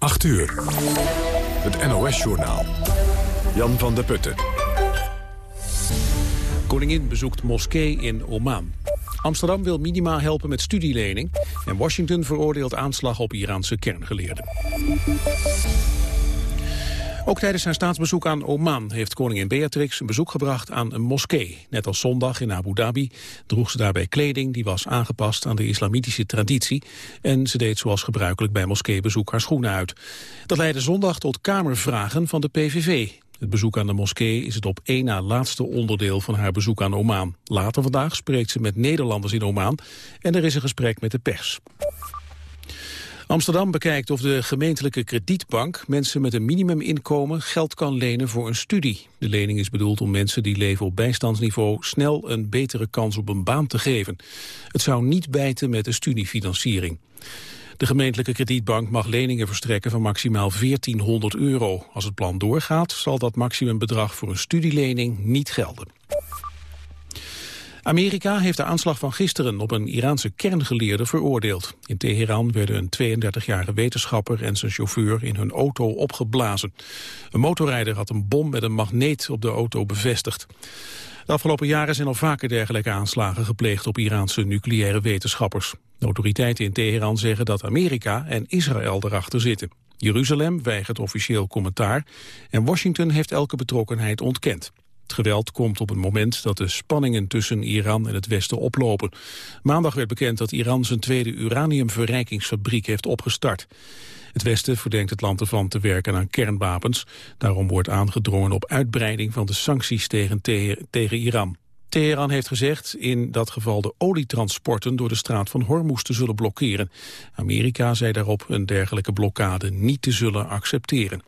8 uur. Het NOS-journaal. Jan van der Putten. Koningin bezoekt moskee in Oman. Amsterdam wil minima helpen met studielening. En Washington veroordeelt aanslag op Iraanse kerngeleerden. Ook tijdens zijn staatsbezoek aan Oman heeft koningin Beatrix een bezoek gebracht aan een moskee. Net als zondag in Abu Dhabi droeg ze daarbij kleding die was aangepast aan de islamitische traditie. En ze deed zoals gebruikelijk bij moskeebezoek haar schoenen uit. Dat leidde zondag tot kamervragen van de PVV. Het bezoek aan de moskee is het op één na laatste onderdeel van haar bezoek aan Oman. Later vandaag spreekt ze met Nederlanders in Oman en er is een gesprek met de pers. Amsterdam bekijkt of de gemeentelijke kredietbank mensen met een minimuminkomen geld kan lenen voor een studie. De lening is bedoeld om mensen die leven op bijstandsniveau snel een betere kans op een baan te geven. Het zou niet bijten met de studiefinanciering. De gemeentelijke kredietbank mag leningen verstrekken van maximaal 1400 euro. Als het plan doorgaat zal dat maximumbedrag voor een studielening niet gelden. Amerika heeft de aanslag van gisteren op een Iraanse kerngeleerde veroordeeld. In Teheran werden een 32-jarige wetenschapper en zijn chauffeur in hun auto opgeblazen. Een motorrijder had een bom met een magneet op de auto bevestigd. De afgelopen jaren zijn al vaker dergelijke aanslagen gepleegd op Iraanse nucleaire wetenschappers. Autoriteiten in Teheran zeggen dat Amerika en Israël erachter zitten. Jeruzalem weigert officieel commentaar en Washington heeft elke betrokkenheid ontkend. Het geweld komt op een moment dat de spanningen tussen Iran en het Westen oplopen. Maandag werd bekend dat Iran zijn tweede uraniumverrijkingsfabriek heeft opgestart. Het Westen verdenkt het land ervan te werken aan kernwapens. Daarom wordt aangedrongen op uitbreiding van de sancties tegen, tegen Iran. Teheran heeft gezegd in dat geval de olietransporten door de straat van Hormuz te zullen blokkeren. Amerika zei daarop een dergelijke blokkade niet te zullen accepteren.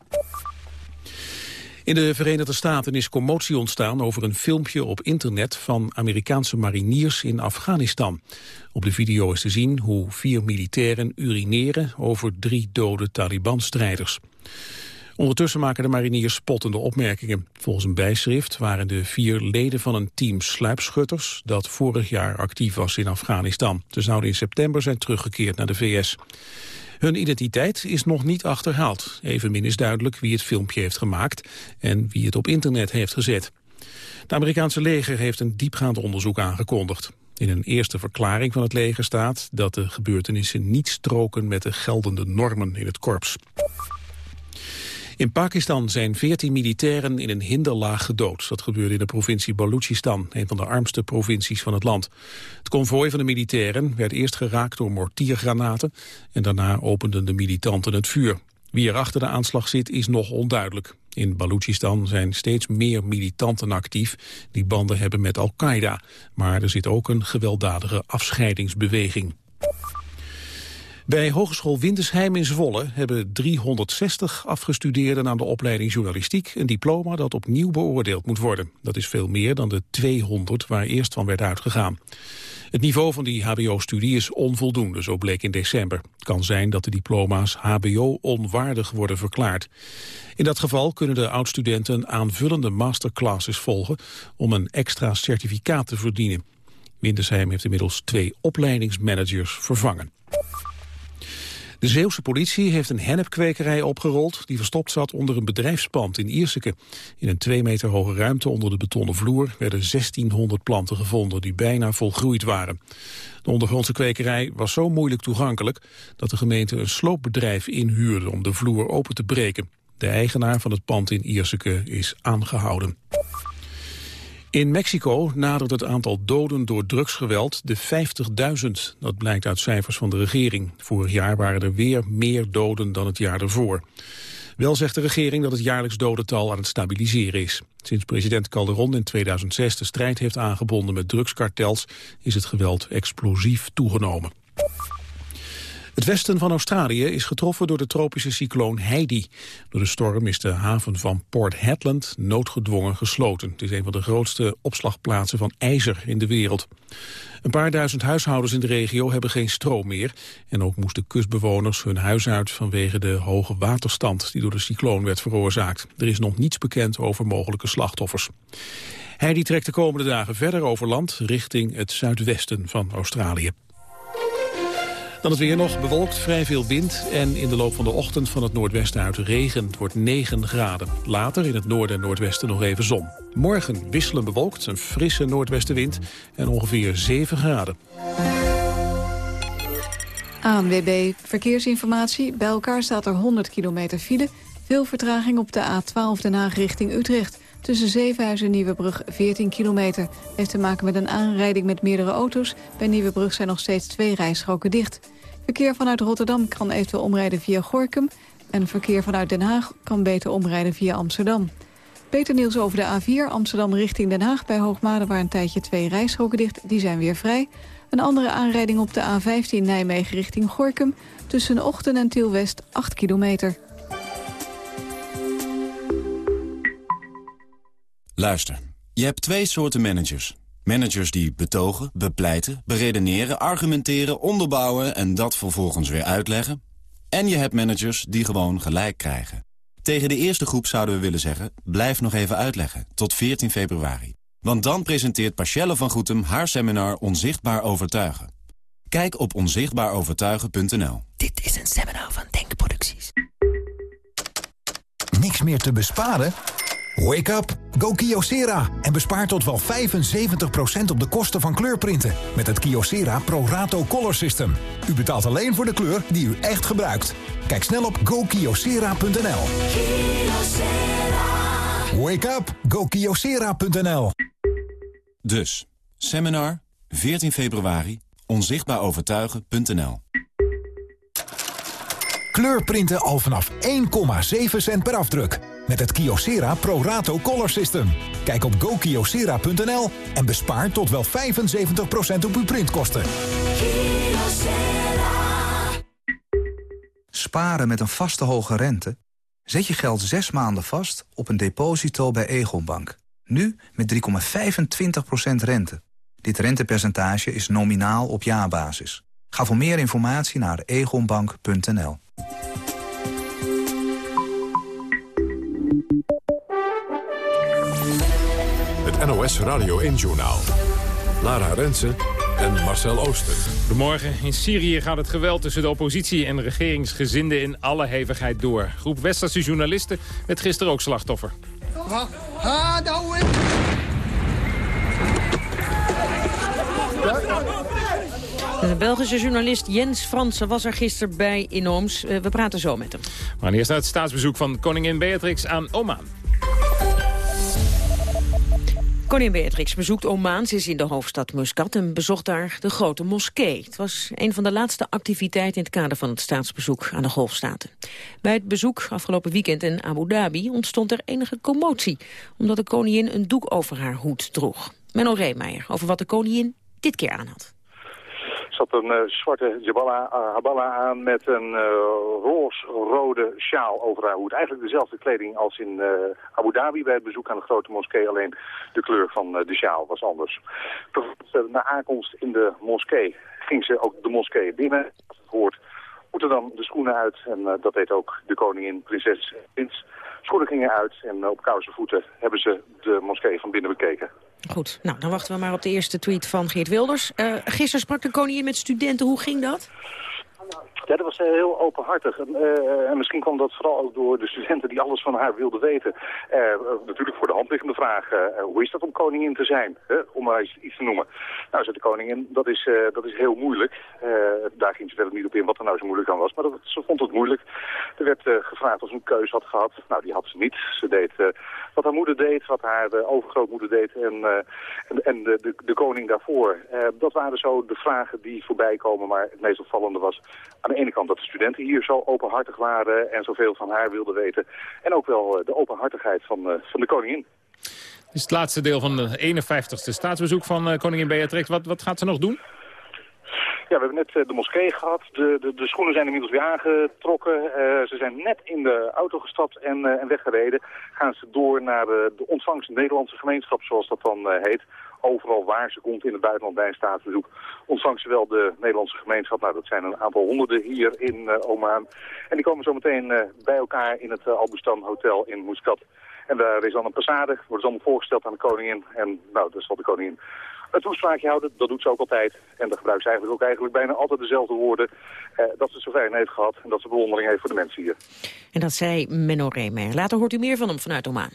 In de Verenigde Staten is commotie ontstaan over een filmpje op internet van Amerikaanse mariniers in Afghanistan. Op de video is te zien hoe vier militairen urineren over drie dode Taliban-strijders. Ondertussen maken de mariniers spottende opmerkingen. Volgens een bijschrift waren de vier leden van een team sluipschutters dat vorig jaar actief was in Afghanistan. Ze zouden in september zijn teruggekeerd naar de VS. Hun identiteit is nog niet achterhaald. Evenmin is duidelijk wie het filmpje heeft gemaakt en wie het op internet heeft gezet. Het Amerikaanse leger heeft een diepgaand onderzoek aangekondigd. In een eerste verklaring van het leger staat dat de gebeurtenissen niet stroken met de geldende normen in het korps. In Pakistan zijn veertien militairen in een hinderlaag gedood. Dat gebeurde in de provincie Balochistan, een van de armste provincies van het land. Het konvooi van de militairen werd eerst geraakt door mortiergranaten... en daarna openden de militanten het vuur. Wie er achter de aanslag zit is nog onduidelijk. In Balochistan zijn steeds meer militanten actief die banden hebben met Al-Qaeda. Maar er zit ook een gewelddadige afscheidingsbeweging. Bij Hogeschool Windesheim in Zwolle hebben 360 afgestudeerden aan de opleiding journalistiek een diploma dat opnieuw beoordeeld moet worden. Dat is veel meer dan de 200 waar eerst van werd uitgegaan. Het niveau van die hbo-studie is onvoldoende, zo bleek in december. Het kan zijn dat de diploma's hbo-onwaardig worden verklaard. In dat geval kunnen de oud-studenten aanvullende masterclasses volgen om een extra certificaat te verdienen. Windesheim heeft inmiddels twee opleidingsmanagers vervangen. De Zeeuwse politie heeft een hennepkwekerij opgerold... die verstopt zat onder een bedrijfspand in Ierseke. In een twee meter hoge ruimte onder de betonnen vloer... werden 1600 planten gevonden die bijna volgroeid waren. De ondergrondse kwekerij was zo moeilijk toegankelijk... dat de gemeente een sloopbedrijf inhuurde om de vloer open te breken. De eigenaar van het pand in Ierseke is aangehouden. In Mexico nadert het aantal doden door drugsgeweld de 50.000. Dat blijkt uit cijfers van de regering. Vorig jaar waren er weer meer doden dan het jaar ervoor. Wel zegt de regering dat het jaarlijks dodental aan het stabiliseren is. Sinds president Calderon in 2006 de strijd heeft aangebonden met drugskartels... is het geweld explosief toegenomen. Het westen van Australië is getroffen door de tropische cycloon Heidi. Door de storm is de haven van Port Hedland noodgedwongen gesloten. Het is een van de grootste opslagplaatsen van ijzer in de wereld. Een paar duizend huishoudens in de regio hebben geen stroom meer. En ook moesten kustbewoners hun huis uit vanwege de hoge waterstand die door de cycloon werd veroorzaakt. Er is nog niets bekend over mogelijke slachtoffers. Heidi trekt de komende dagen verder over land richting het zuidwesten van Australië. Dan het weer nog bewolkt, vrij veel wind en in de loop van de ochtend van het noordwesten uit regen. Het wordt 9 graden. Later in het noorden en noordwesten nog even zon. Morgen wisselen bewolkt, een frisse noordwestenwind en ongeveer 7 graden. ANWB Verkeersinformatie. Bij elkaar staat er 100 kilometer file. Veel vertraging op de A12 Den Haag richting Utrecht. Tussen Zevenhuizen en Nieuwebrug 14 kilometer. Heeft te maken met een aanrijding met meerdere auto's. Bij Nieuwebrug zijn nog steeds twee rijstroken dicht. Verkeer vanuit Rotterdam kan eventueel omrijden via Gorkum. En verkeer vanuit Den Haag kan beter omrijden via Amsterdam. Beter nieuws over de A4 Amsterdam richting Den Haag. Bij Hoogmade waar een tijdje twee rijstroken dicht. Die zijn weer vrij. Een andere aanrijding op de A15 Nijmegen richting Gorkum. Tussen Ochten en Tielwest 8 kilometer. Luister, je hebt twee soorten managers. Managers die betogen, bepleiten, beredeneren, argumenteren, onderbouwen... en dat vervolgens weer uitleggen. En je hebt managers die gewoon gelijk krijgen. Tegen de eerste groep zouden we willen zeggen... blijf nog even uitleggen, tot 14 februari. Want dan presenteert Pachelle van Goetem haar seminar Onzichtbaar Overtuigen. Kijk op onzichtbaarovertuigen.nl. Dit is een seminar van Denkproducties. Niks meer te besparen? Wake up, go Kyocera en bespaar tot wel 75% op de kosten van kleurprinten met het Kyocera Pro Rato Color System. U betaalt alleen voor de kleur die u echt gebruikt. Kijk snel op gokyocera.nl. Wake up, go Kyocera.nl. Dus, seminar, 14 februari, onzichtbaarovertuigen.nl. Kleurprinten al vanaf 1,7 cent per afdruk. Met het Kyocera Pro Rato Color System. Kijk op gokyocera.nl en bespaar tot wel 75% op uw printkosten. Sparen met een vaste hoge rente? Zet je geld zes maanden vast op een deposito bij Egonbank. Nu met 3,25% rente. Dit rentepercentage is nominaal op jaarbasis. Ga voor meer informatie naar egonbank.nl. Het NOS Radio 1-journaal. Lara Rensen en Marcel Ooster. Goedemorgen. In Syrië gaat het geweld tussen de oppositie en regeringsgezinden in alle hevigheid door. Groep Westerse journalisten werd gisteren ook slachtoffer. De Belgische journalist Jens Fransen was er gisteren bij in Ooms. Eh, we praten zo met hem. Gaan eerst naar het staatsbezoek van koningin Beatrix aan Oman. Koningin Beatrix bezoekt Oman. Ze is in de hoofdstad Muscat en bezocht daar de grote moskee. Het was een van de laatste activiteiten in het kader van het staatsbezoek aan de Golfstaten. Bij het bezoek afgelopen weekend in Abu Dhabi ontstond er enige commotie... omdat de koningin een doek over haar hoed droeg. Menno Reemeijer over wat de koningin dit keer aan had zat een uh, zwarte jabala, uh, habala aan met een uh, roze-rode sjaal over haar hoed. Eigenlijk dezelfde kleding als in Abu Dhabi bij het bezoek aan de grote moskee. Alleen de kleur van de sjaal was anders. Na aankomst in de moskee ging ze ook de moskee binnen. Hoort moeten dan de schoenen uit. En dat deed ook de koningin, prinses Prins. Schoenen gingen uit en op koude voeten hebben ze de moskee van binnen bekeken. Goed, nou dan wachten we maar op de eerste tweet van Geert Wilders. Uh, gisteren sprak de koningin met studenten, hoe ging dat? Ja, dat was eh, heel openhartig. Uh, en misschien kwam dat vooral ook door de studenten die alles van haar wilden weten. Uh, natuurlijk voor de hand liggende vraag, hoe is dat om koningin te zijn? Om maar iets, te noemen. Nou, zei de koningin, dat is, dat is heel moeilijk. daar ging ze verder niet op in wat er nou zo moeilijk aan was. Maar dat, ze vond het moeilijk. Er werd gevraagd of ze een keus had gehad. Nou, die had ze niet. Ze deed wat haar moeder deed, wat haar overgrootmoeder deed en, en, en de, de, de, koning daarvoor. dat waren zo de vragen die voorbij komen. Maar het meest opvallende was aan de ene kant dat de studenten hier zo openhartig waren en zoveel van haar wilden weten. En ook wel eh, de openhartigheid van, van de koningin. Dit is het laatste deel van de 51ste staatsbezoek van koningin Beatrix. Wat, wat gaat ze nog doen? Ja, we hebben net de moskee gehad. De, de, de, schoenen zijn inmiddels weer aangetrokken. Uh, ze zijn net in de auto gestapt en, uh, en weggereden. Gaan ze door naar de, de ontvangst Nederlandse gemeenschap, zoals dat dan heet overal waar ze komt in het buitenland bij een staatsbezoek ontvangt ze wel de Nederlandse gemeenschap. Nou, dat zijn een aantal honderden hier in Oman. En die komen zo meteen bij elkaar in het uh, Albustan Hotel in Muscat. En daar is dan een passade, wordt ze allemaal voorgesteld aan de koningin. En nou, daar zal de koningin een toespraakje houden, dat doet ze ook altijd. En dan gebruikt ze eigenlijk ook eigenlijk bijna altijd dezelfde woorden. Eh, dat ze zo fijn heeft gehad en dat ze bewondering heeft voor de mensen hier. En dat zei Menno Remer. Later hoort u meer van hem vanuit Oman.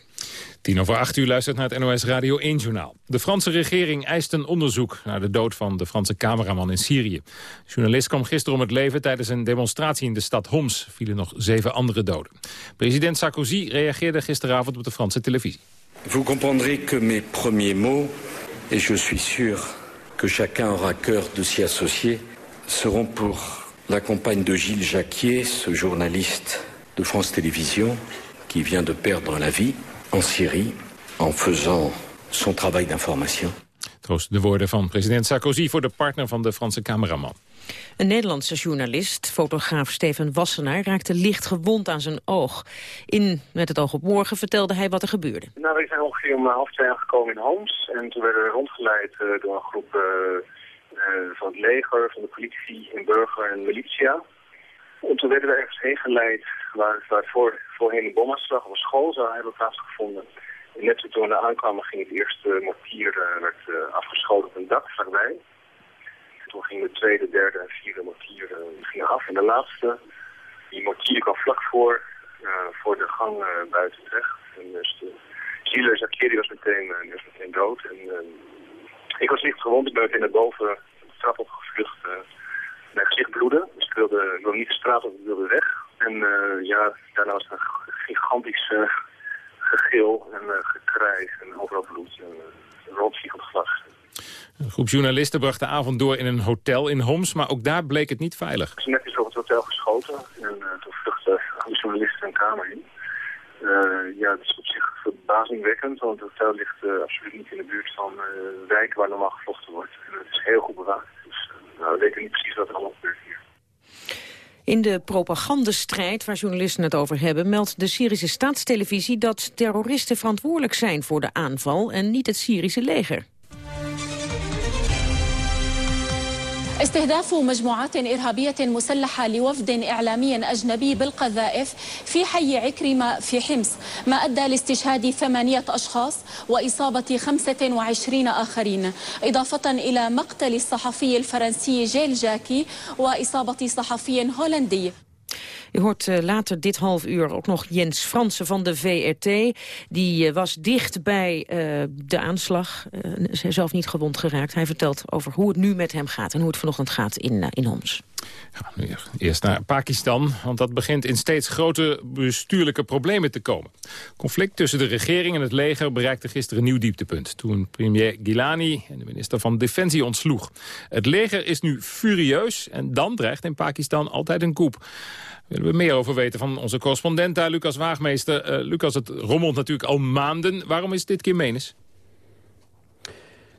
Tien over acht uur luistert naar het NOS Radio 1 Journaal. De Franse regering eist een onderzoek naar de dood van de Franse cameraman in Syrië. De journalist kwam gisteren om het leven tijdens een demonstratie in de stad Homs. vielen nog zeven andere doden. President Sarkozy reageerde gisteravond op de Franse televisie. Vous comprendrez que mes premiers mots, et je suis sûr que chacun aura cœur de s'y associer, seront pour la compagne de Gilles Jacquier, ce journaliste de France Télévisions, qui vient de perdre la vie en Syrie en faisant son travail d'information. Troost de woorden van president Sarkozy voor de partner van de Franse cameraman. Een Nederlandse journalist, fotograaf Steven Wassenaar, raakte licht gewond aan zijn oog. In Met het oog op morgen vertelde hij wat er gebeurde. Nou, we zijn ongeveer om half twee aangekomen in Homs. En toen werden we rondgeleid uh, door een groep uh, uh, van het leger, van de politie, en burger en militia. En toen werden we ergens heen geleid waar, waar voor, voorheen een bomaanslag op een school zou hebben plaatsgevonden. En net toen we aankwamen ging het eerste mortier werd, afgeschoten op een dak vlakbij. Toen ging de tweede, derde en vierde mortier gingen af. En de laatste, die mortier kwam vlak voor, uh, voor de gang uh, buiten terecht. En dus de Gilles Jacquier was meteen, uh, was dood. En, ik was licht gewond, ik ben meteen naar boven de straat opgevlucht. mijn gezicht bloedde, dus ik wilde, ik niet de straat op, ik wilde weg. En ja, daarna was een gigantisch gegil en gekrijs en overal bloed. En uh, glas. Een groep journalisten bracht de avond door in een hotel in Homs, maar ook daar bleek het niet veilig. Er is net eens op het hotel geschoten en uh, toen vluchtten alle journalisten een kamer in. Uh, ja, het is op zich verbazingwekkend, want het hotel ligt uh, absoluut niet in de buurt van wijken waar normaal gevlochten wordt. En het is heel goed bewaakt, dus nou, we weten niet precies wat er allemaal gebeurt hier. In de propagandastrijd waar journalisten het over hebben... meldt de Syrische staatstelevisie dat terroristen verantwoordelijk zijn voor de aanval... en niet het Syrische leger. استهداف مجموعات إرهابية مسلحة لوفد إعلامي أجنبي بالقذائف في حي عكرمة في حمص ما أدى لاستشهاد ثمانية أشخاص وإصابة 25 آخرين. إضافة إلى مقتل الصحفي الفرنسي جيل جاكي وإصابة صحفي هولندي. U hoort uh, later dit half uur ook nog Jens Fransen van de VRT. Die uh, was dicht bij uh, de aanslag. is zelf niet gewond geraakt. Hij vertelt over hoe het nu met hem gaat en hoe het vanochtend gaat in, in Homs. Ja, eerst naar Pakistan, want dat begint in steeds grote bestuurlijke problemen te komen. Conflict tussen de regering en het leger bereikte gisteren een nieuw dieptepunt... toen premier Gilani en de minister van Defensie ontsloeg. Het leger is nu furieus en dan dreigt in Pakistan altijd een coup willen we meer over weten van onze correspondent daar, Lucas Waagmeester. Uh, Lucas, het rommelt natuurlijk al maanden. Waarom is dit keer menens?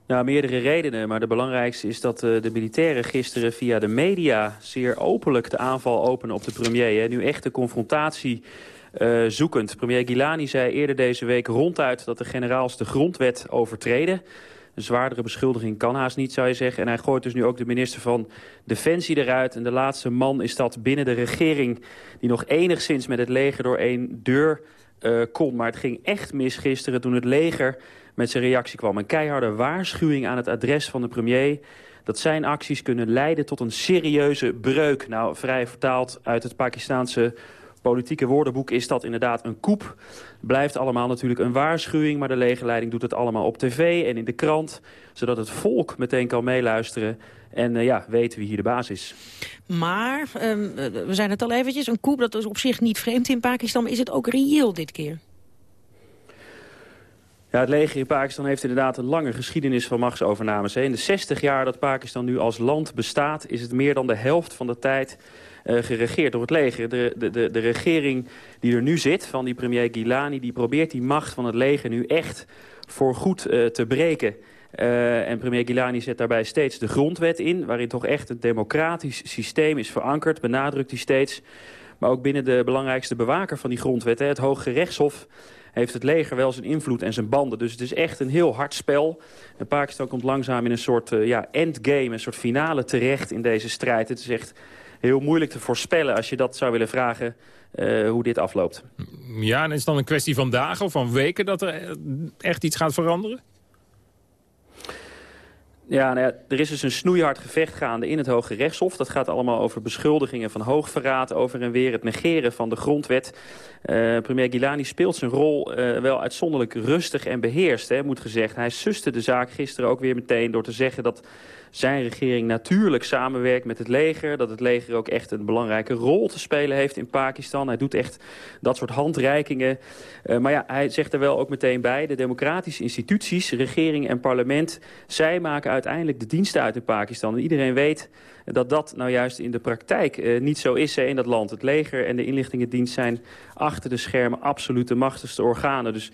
Nou, meerdere redenen, maar de belangrijkste is dat uh, de militairen gisteren via de media zeer openlijk de aanval openen op de premier. Nu echt de confrontatie uh, zoekend. Premier Gilani zei eerder deze week ronduit dat de generaals de grondwet overtreden. Een zwaardere beschuldiging kan haast niet, zou je zeggen. En hij gooit dus nu ook de minister van Defensie eruit. En de laatste man is dat binnen de regering... die nog enigszins met het leger door één deur uh, kon. Maar het ging echt mis gisteren toen het leger met zijn reactie kwam. Een keiharde waarschuwing aan het adres van de premier dat zijn acties kunnen leiden tot een serieuze breuk. Nou, vrij vertaald uit het Pakistaanse politieke woordenboek is dat inderdaad een koep. Blijft allemaal natuurlijk een waarschuwing, maar de legerleiding doet het allemaal op tv en in de krant. Zodat het volk meteen kan meeluisteren en uh, ja, weten wie hier de baas is. Maar, um, we zijn het al eventjes, een koep dat is op zich niet vreemd in Pakistan. Is het ook reëel dit keer? Ja, het leger in Pakistan heeft inderdaad een lange geschiedenis van machtsovernames. In de 60 jaar dat Pakistan nu als land bestaat... is het meer dan de helft van de tijd uh, geregeerd door het leger. De, de, de, de regering die er nu zit, van die premier Gilani... die probeert die macht van het leger nu echt voor goed uh, te breken. Uh, en premier Gilani zet daarbij steeds de grondwet in... waarin toch echt een democratisch systeem is verankerd, benadrukt hij steeds. Maar ook binnen de belangrijkste bewaker van die grondwet, hè, het Hoge Rechtshof heeft het leger wel zijn invloed en zijn banden. Dus het is echt een heel hard spel. En Pakistan komt langzaam in een soort uh, ja, endgame, een soort finale terecht in deze strijd. Het is echt heel moeilijk te voorspellen als je dat zou willen vragen uh, hoe dit afloopt. Ja, en is het dan een kwestie van dagen of van weken dat er echt iets gaat veranderen? Ja, nou er is dus een snoeihard gevecht gaande in het Hoge Rechtshof. Dat gaat allemaal over beschuldigingen van hoogverraad over en weer. Het negeren van de grondwet. Uh, premier Gilani speelt zijn rol uh, wel uitzonderlijk rustig en beheerst, hè, moet gezegd. Hij suste de zaak gisteren ook weer meteen door te zeggen dat zijn regering natuurlijk samenwerkt met het leger. Dat het leger ook echt een belangrijke rol te spelen heeft in Pakistan. Hij doet echt dat soort handreikingen. Uh, maar ja, hij zegt er wel ook meteen bij... de democratische instituties, regering en parlement... zij maken uiteindelijk de diensten uit in Pakistan. En iedereen weet dat dat nou juist in de praktijk uh, niet zo is hè, in dat land. Het leger en de inlichtingendienst zijn achter de schermen absoluut de machtigste organen. Dus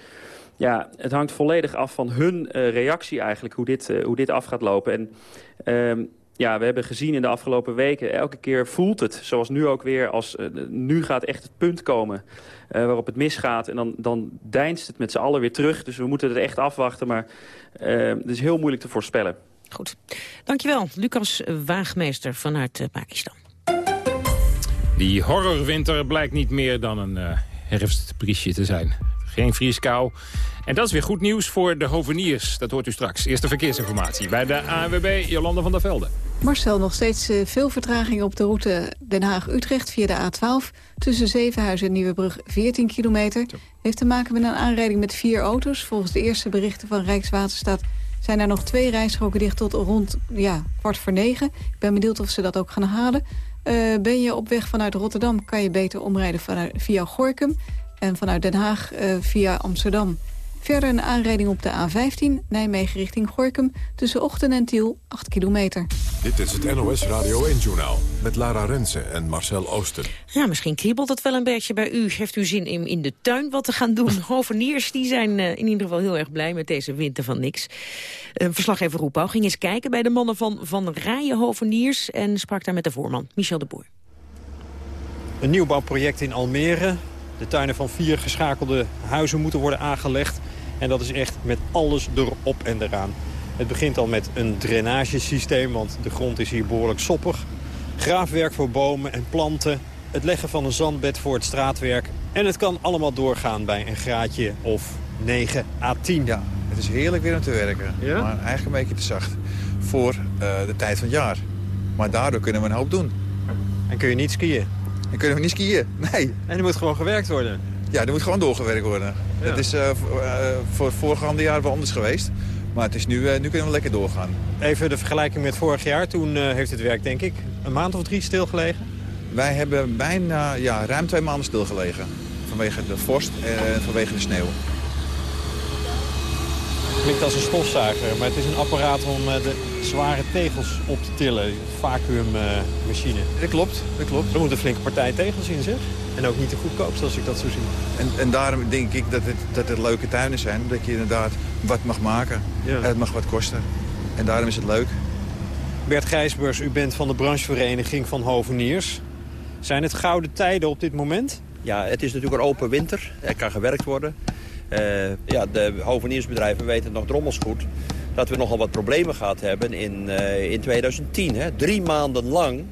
ja, het hangt volledig af van hun uh, reactie eigenlijk, hoe dit, uh, hoe dit af gaat lopen. En uh, ja, we hebben gezien in de afgelopen weken, elke keer voelt het, zoals nu ook weer, als nu gaat echt het punt komen waarop het misgaat. En dan, dan deinst het met z'n allen weer terug. Dus we moeten het echt afwachten, maar het is heel moeilijk te voorspellen. Goed. Dankjewel, Lucas Waagmeester vanuit Pakistan. Die horrorwinter blijkt niet meer dan een herfstbriesje te zijn. Geen vrieskou. En dat is weer goed nieuws voor de hoveniers. Dat hoort u straks. Eerste verkeersinformatie bij de ANWB Jolanda van der Velde. Marcel, nog steeds veel vertraging op de route Den Haag-Utrecht via de A12. Tussen Zevenhuizen en Nieuwebrug 14 kilometer. Heeft te maken met een aanrijding met vier auto's. Volgens de eerste berichten van Rijkswaterstaat zijn er nog twee rijstroken dicht tot rond ja, kwart voor negen. Ik ben benieuwd of ze dat ook gaan halen. Uh, ben je op weg vanuit Rotterdam, kan je beter omrijden via Gorkum en vanuit Den Haag uh, via Amsterdam. Verder een aanrijding op de A15, Nijmegen richting Gorkum... tussen Ochten en Tiel, 8 kilometer. Dit is het NOS Radio 1-journaal met Lara Rensen en Marcel Oosten. Ja, misschien kriebelt het wel een beetje bij u. Heeft u zin in in de tuin wat te gaan doen? Hoveniers die zijn uh, in ieder geval heel erg blij met deze winter van niks. Uh, verslaggever Roepau ging eens kijken bij de mannen van Van Rijen Hoveniers... en sprak daar met de voorman, Michel de Boer. Een nieuwbouwproject in Almere de tuinen van vier geschakelde huizen moeten worden aangelegd. En dat is echt met alles erop en eraan. Het begint al met een drainagesysteem, want de grond is hier behoorlijk soppig. Graafwerk voor bomen en planten. Het leggen van een zandbed voor het straatwerk. En het kan allemaal doorgaan bij een graadje of 9 à 10. Ja, het is heerlijk weer om te werken. Ja? Maar eigenlijk een beetje te zacht voor uh, de tijd van het jaar. Maar daardoor kunnen we een hoop doen. En kun je niet skiën? Dan kunnen we niet skiën. Nee. En er moet gewoon gewerkt worden? Ja, er moet gewoon doorgewerkt worden. Ja. Het is uh, voor het voorgaande jaar wel anders geweest. Maar het is nu, uh, nu kunnen we lekker doorgaan. Even de vergelijking met vorig jaar. Toen heeft het werk, denk ik, een maand of drie stilgelegen? Wij hebben bijna ja, ruim twee maanden stilgelegen. Vanwege de vorst en vanwege de sneeuw klinkt als een stofzuiger, maar het is een apparaat om de zware tegels op te tillen. Een vacuümmachine. Dat klopt, dat klopt. Er moet een flinke partij tegels in, zeg. En ook niet te goedkoop, zoals ik dat zo zie. En, en daarom denk ik dat het, dat het leuke tuinen zijn. Dat je inderdaad wat mag maken. Ja. En het mag wat kosten. En daarom is het leuk. Bert Gijsbers, u bent van de branchevereniging van hoveniers. Zijn het gouden tijden op dit moment? Ja, het is natuurlijk een open winter. Er kan gewerkt worden. Uh, ja, de hoveniersbedrijven weten nog drommels goed dat we nogal wat problemen gehad hebben in, uh, in 2010. Hè. Drie maanden lang,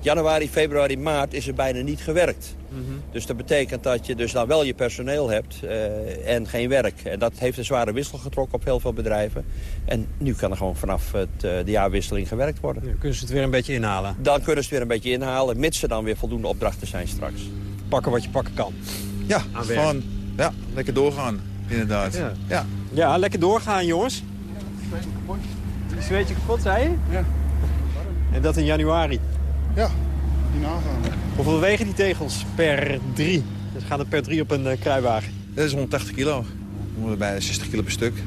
januari, februari, maart, is er bijna niet gewerkt. Mm -hmm. Dus dat betekent dat je dus dan wel je personeel hebt uh, en geen werk. En dat heeft een zware wissel getrokken op heel veel bedrijven. En nu kan er gewoon vanaf het, uh, de jaarwisseling gewerkt worden. Ja, kunnen ze het weer een beetje inhalen? Dan kunnen ze het weer een beetje inhalen, mits er dan weer voldoende opdrachten zijn straks. Pakken wat je pakken kan. Ja, gewoon ja, lekker doorgaan, inderdaad. Ja. Ja. ja, lekker doorgaan, jongens. Je zweetje kapot, zei je? Ja. En dat in januari? Ja, die nagaan. Hoeveel wegen die tegels per drie? Dus gaan er per drie op een uh, kruiwagen? Dat is 180 kilo. Bij 60 kilo per stuk.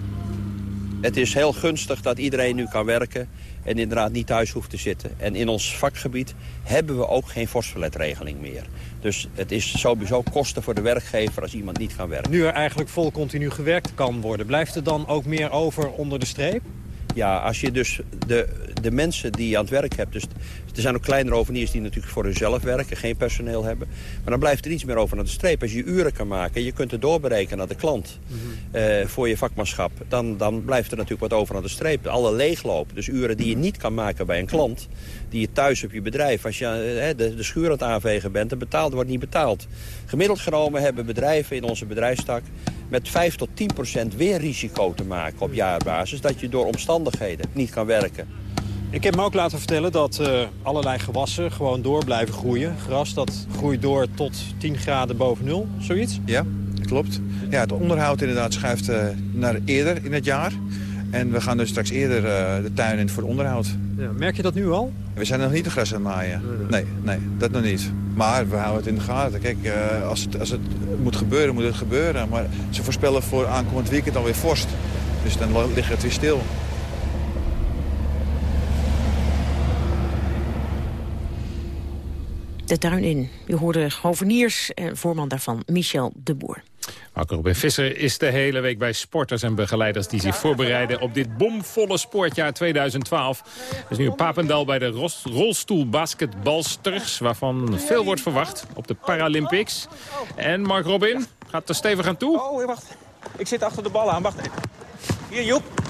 Het is heel gunstig dat iedereen nu kan werken en inderdaad niet thuis hoeft te zitten. En in ons vakgebied hebben we ook geen vorstverletregeling meer. Dus het is sowieso kosten voor de werkgever als iemand niet kan werken. Nu er eigenlijk vol continu gewerkt kan worden, blijft er dan ook meer over onder de streep? Ja, als je dus de, de mensen die je aan het werk hebt... Dus er zijn ook kleinere oveniers die natuurlijk voor hunzelf werken... geen personeel hebben. Maar dan blijft er iets meer over naar de streep. Als je uren kan maken je kunt het doorberekenen naar de klant... Mm -hmm. uh, voor je vakmanschap... Dan, dan blijft er natuurlijk wat over naar de streep. Alle leegloop, dus uren die je niet kan maken bij een klant... die je thuis op je bedrijf... als je uh, de, de schuur aan het aanvegen bent... en betaald wordt niet betaald. Gemiddeld genomen hebben bedrijven in onze bedrijfstak... met 5 tot 10 procent weer risico te maken op jaarbasis... dat je door omstandigheden niet kan werken. Ik heb me ook laten vertellen dat uh, allerlei gewassen gewoon door blijven groeien. Gras dat groeit door tot 10 graden boven nul, zoiets? Ja, klopt. Ja, het onderhoud inderdaad schuift uh, naar eerder in het jaar. En we gaan dus straks eerder uh, de tuin in voor onderhoud. Ja, merk je dat nu al? We zijn nog niet de gras aan het maaien. Nee, nee, dat nog niet. Maar we houden het in de gaten. Kijk, uh, als, het, als het moet gebeuren, moet het gebeuren. Maar ze voorspellen voor aankomend weekend alweer vorst. Dus dan ligt het weer stil. De tuin in. Je hoorde hoveniers en voorman daarvan Michel de Boer. Marco Robin Visser is de hele week bij sporters en begeleiders... die zich voorbereiden op dit bomvolle sportjaar 2012. Er is nu een Papendal bij de rolstoelbasketbalsters... waarvan veel wordt verwacht op de Paralympics. En Mark Robin gaat er stevig aan toe. Oh, wacht. Ik zit achter de bal aan. Wacht. Hier, Joep.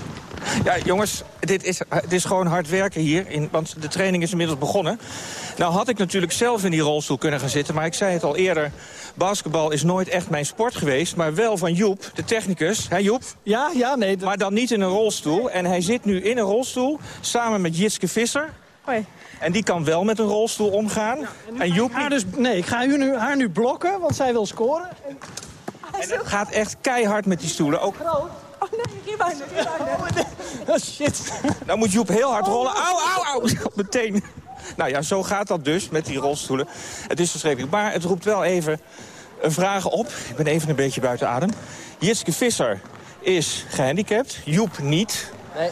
Ja, jongens, dit is, het is gewoon hard werken hier. In, want de training is inmiddels begonnen. Nou had ik natuurlijk zelf in die rolstoel kunnen gaan zitten. Maar ik zei het al eerder. Basketbal is nooit echt mijn sport geweest. Maar wel van Joep, de technicus. Hé Joep? Ja, ja, nee. Maar dan niet in een rolstoel. En hij zit nu in een rolstoel. Samen met Jitske Visser. Hoi. En die kan wel met een rolstoel omgaan. en, Joep... Haar dus, nee, ik ga nu, haar nu blokken, want zij wil scoren. En... En het gaat echt keihard met die stoelen. Ook... Oh nee, hier bijna. Oh, shit. Nou moet Joep heel hard rollen. Au, au, au. Meteen. Nou ja, zo gaat dat dus met die rolstoelen. Het is verschrikkelijk. Maar het roept wel even een vraag op. Ik ben even een beetje buiten adem. Jitske Visser is gehandicapt. Joep niet. Nee.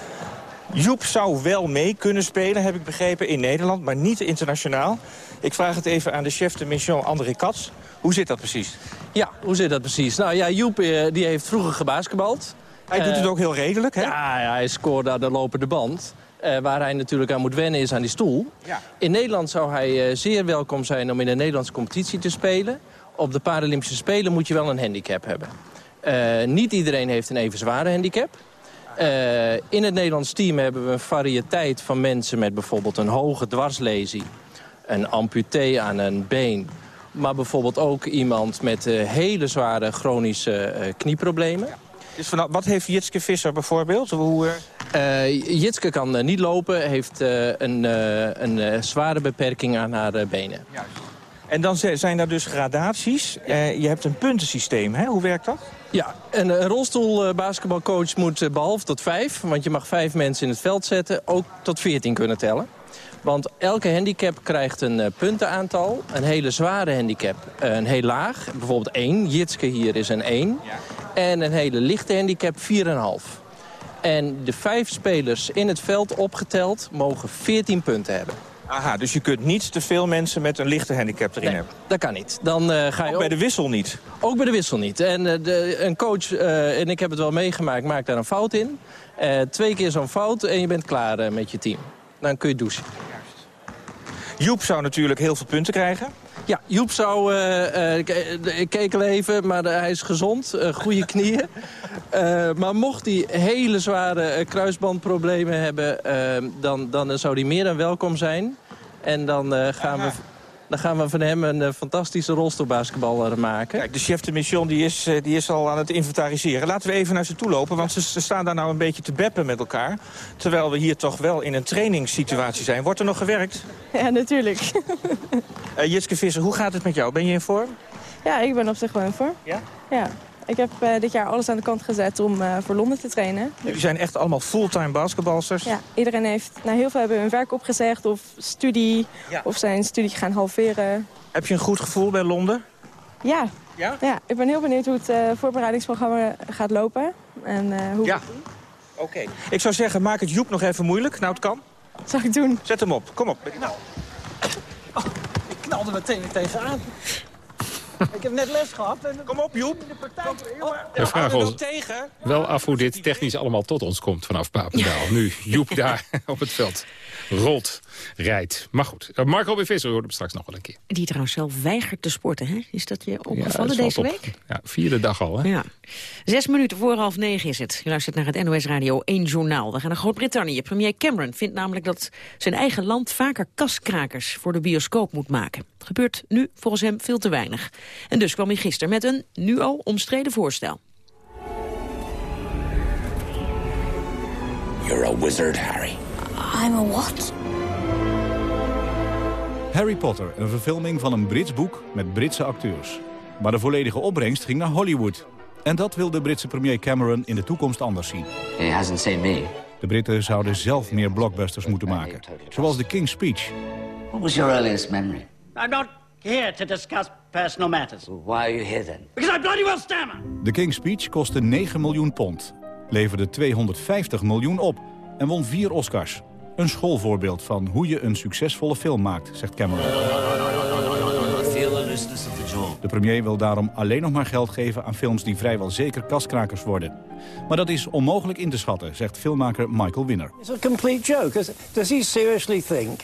Joep zou wel mee kunnen spelen, heb ik begrepen, in Nederland. Maar niet internationaal. Ik vraag het even aan de chef de mission André Katz. Hoe zit dat precies? Ja, hoe zit dat precies? Nou ja, Joep eh, die heeft vroeger gebasketbald. Hij doet het ook heel redelijk, hè? Ja, ja hij scoorde aan de lopende band. Uh, waar hij natuurlijk aan moet wennen is aan die stoel. Ja. In Nederland zou hij uh, zeer welkom zijn om in de Nederlandse competitie te spelen. Op de Paralympische Spelen moet je wel een handicap hebben. Uh, niet iedereen heeft een even zware handicap. in het Nederlands team hebben we een variëteit van mensen... met bijvoorbeeld een hoge dwarslesie, een amputee aan een been... maar bijvoorbeeld ook iemand met hele zware chronische knieproblemen... Ja. Dus van, wat heeft Jitske Visser bijvoorbeeld? Hoe, uh... Jitske kan uh, niet lopen, heeft uh, een, een zware beperking aan haar benen. Juist. En dan zijn er dus gradaties. je hebt een puntensysteem, hè? hoe werkt dat? Ja, een, een rolstoelbasketbalcoach moet behalve tot vijf... want je mag vijf mensen in het veld zetten, ook tot veertien kunnen tellen. Want elke handicap krijgt een uh, puntenaantal. Een hele zware handicap, uh, een heel laag. Bijvoorbeeld 1. Jitske hier is een 1. Ja. En een hele lichte handicap 4,5. En de vijf spelers in het veld opgeteld mogen 14 punten hebben. Aha, dus je kunt niet te veel mensen met een lichte handicap erin nee, hebben? dat kan niet. Dan, uh, ga je ook, ook bij de wissel niet? Ook bij de wissel niet. En uh, de, een coach, uh, en ik heb het wel meegemaakt, maakt daar een fout in. twee keer zo'n fout en je bent klaar met je team. Dan kun je douchen. Joep zou natuurlijk heel veel punten krijgen. Ja, Joep zou... Uh, uh, ik keek al even, maar hij is gezond. Uh, goede knieën. maar mocht hij hele zware kruisbandproblemen hebben... dan, dan zou hij meer dan welkom zijn. En dan gaan we dan gaan we van hem een uh, fantastische rolstoelbasketballer maken. Kijk, de chef de mission die is, uh, die is al aan het inventariseren. Laten we even naar ze toe lopen, want ze, ze, staan daar nou een beetje te beppen met elkaar. Terwijl we hier toch wel in een trainingssituatie zijn. Wordt er nog gewerkt? Ja, natuurlijk. uh, Jitske Visser, hoe gaat het met jou? Ben je in vorm? Ja, ik ben op zich wel in vorm. Ja? Ja. Ik heb uh, dit jaar alles aan de kant gezet om uh, voor Londen te trainen. Jullie zijn echt allemaal fulltime basketbalsters? Ja, iedereen heeft, nou heel veel hebben hun werk opgezegd of studie, ja. of zijn studie gaan halveren. Heb je een goed gevoel bij Londen? Ja. Ja? Ja, ik ben heel benieuwd hoe het uh, voorbereidingsprogramma gaat lopen. En hoe ja. Oké. Okay. Ik zou zeggen, maak het Joep nog even moeilijk. Nou, het kan. Dat zal ik doen. Zet hem op. Kom op. Nou. Oh, ik knalde meteen tegenaan. Ik heb net les gehad. En Kom op, Joep. De praktijk. Oh, We vragen ons tegen. wel af hoe dit technisch allemaal tot ons komt vanaf Papendaal. Nu Joep daar op het veld rolt, rijdt. Maar goed, eh, Marco bij Visser hoort hem straks nog wel een keer. Die trouwens zelf weigert te sporten, hè? Is dat je opgevallen deze week? Ja, vierde dag al, hè? Ja. Zes minuten voor half negen is het. Je luistert naar het NOS Radio 1 Journaal. We gaan naar Groot-Brittannië. Premier Cameron vindt namelijk dat zijn eigen land vaker kaskrakers voor de bioscoop moet maken. Gebeurt nu volgens hem veel te weinig. En dus kwam hij gisteren met een nu al omstreden voorstel. You're a wizard, Harry. I'm a what? Harry Potter, een verfilming van een Brits boek met Britse acteurs. Maar de volledige opbrengst ging naar Hollywood. En dat wil de Britse premier Cameron in de toekomst anders zien. He hasn't seen me. De Britten zouden zelf meer blockbusters moeten maken. Zoals The King's Speech. What was your earliest memory? I'm not here to discuss personal matters. Why are you here then? Because I bloody well stammer. The King's Speech kostte 9 miljoen pond. Leverde 250 miljoen op. En won vier Oscars. Een schoolvoorbeeld van hoe je een succesvolle film maakt, zegt Cameron. De premier wil daarom alleen nog maar geld geven aan films die vrijwel zeker kaskrakers worden. Maar dat is onmogelijk in te schatten, zegt filmmaker Michael Winner. It's a complete joke. Does he seriously think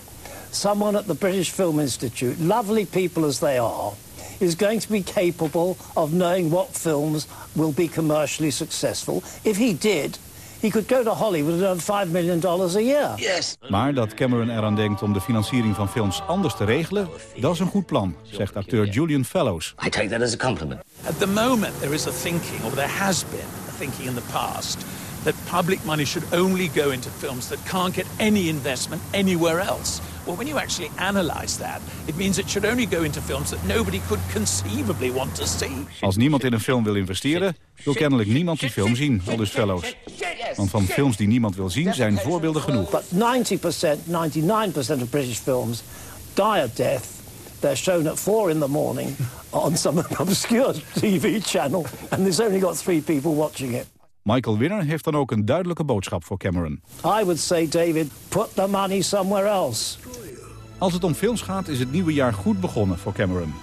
someone at the British Film Institute, lovely people as they are, is going to be capable of knowing what films will be commercially successful? If he did, he could go to Hollywood and earn $5 million a year. Yes. Maar dat Cameron eraan denkt om de financiering van films anders te regelen, dat is een goed plan, zegt acteur Julian Fellows. I take that as a compliment. At the moment, there is a thinking, or there has been a thinking in the past, that public money should only go into films that can't get any investment anywhere else. Well, when you actually analyze that, it means it should only go into films that nobody could conceivably want to see. Als niemand in een film wil investeren, wil kennelijk niemand die film zien, aldus Fellows. Want van films die niemand wil zien zijn voorbeelden genoeg. But 90%, 99% of British films die of death. They're shown at 4 in the morning on some obscure TV channel. And there's only got three people watching it. Michael Winner heeft dan ook een duidelijke boodschap voor Cameron. I would say, David, put the money somewhere else. Als het om films gaat is het nieuwe jaar goed begonnen voor Cameron.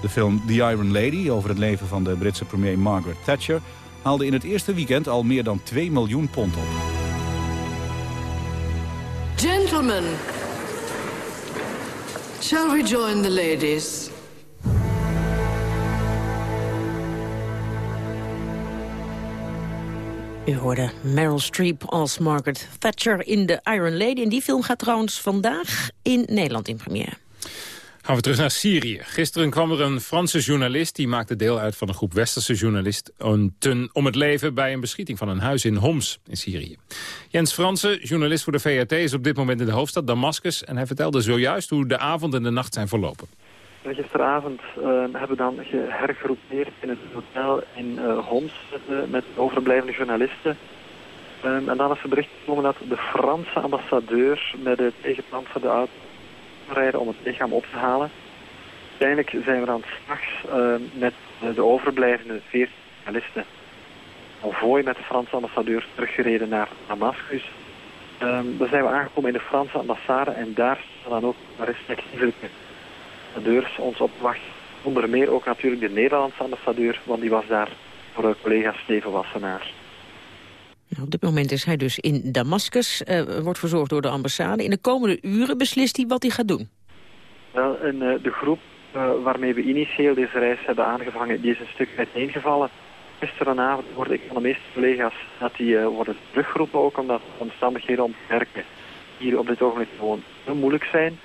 De film The Iron Lady over het leven van de Britse premier Margaret Thatcher... haalde in het eerste weekend al meer dan 2 miljoen pond op. Gentlemen, shall we join the ladies? U hoorde Meryl Streep als Margaret Thatcher in The Iron Lady. En die film gaat trouwens vandaag in Nederland in première. Gaan we terug naar Syrië. Gisteren kwam er een Franse journalist... die maakte deel uit van een groep westerse journalisten... om het leven bij een beschieting van een huis in Homs in Syrië. Jens Franse, journalist voor de VRT, is op dit moment in de hoofdstad Damascus... en hij vertelde zojuist hoe de avond en de nacht zijn verlopen. Gisteravond uh, hebben we dan gehergroepeerd in het hotel in uh, Homs met, met overblijvende journalisten. Um, en dan is er bericht gekomen dat de Franse ambassadeur met het tegenplan van de auto rijden om het lichaam op te halen. Uiteindelijk zijn we dan s'nachts uh, met de overblijvende 14 journalisten convoy met de Franse ambassadeur teruggereden naar Damascus. Um, daar zijn we aangekomen in de Franse ambassade en daar staan dan ook respectievelijke ambassadeurs ons opwachten. Onder meer ook natuurlijk de Nederlandse ambassadeur, want die was daar voor de collega Steven Wassenaar. Nou, op dit moment is hij dus in Damascus, uh, wordt verzorgd door de ambassade. In de komende uren beslist hij wat hij gaat doen. Wel, en, uh, de groep uh, waarmee we initieel deze reis hebben aangevangen, die is een stuk uiteengevallen. Gisterenavond hoorde ik van de meeste collega's dat die worden teruggeroepen, ook omdat de omstandigheden om te werken hier op dit ogenblik gewoon heel moeilijk zijn.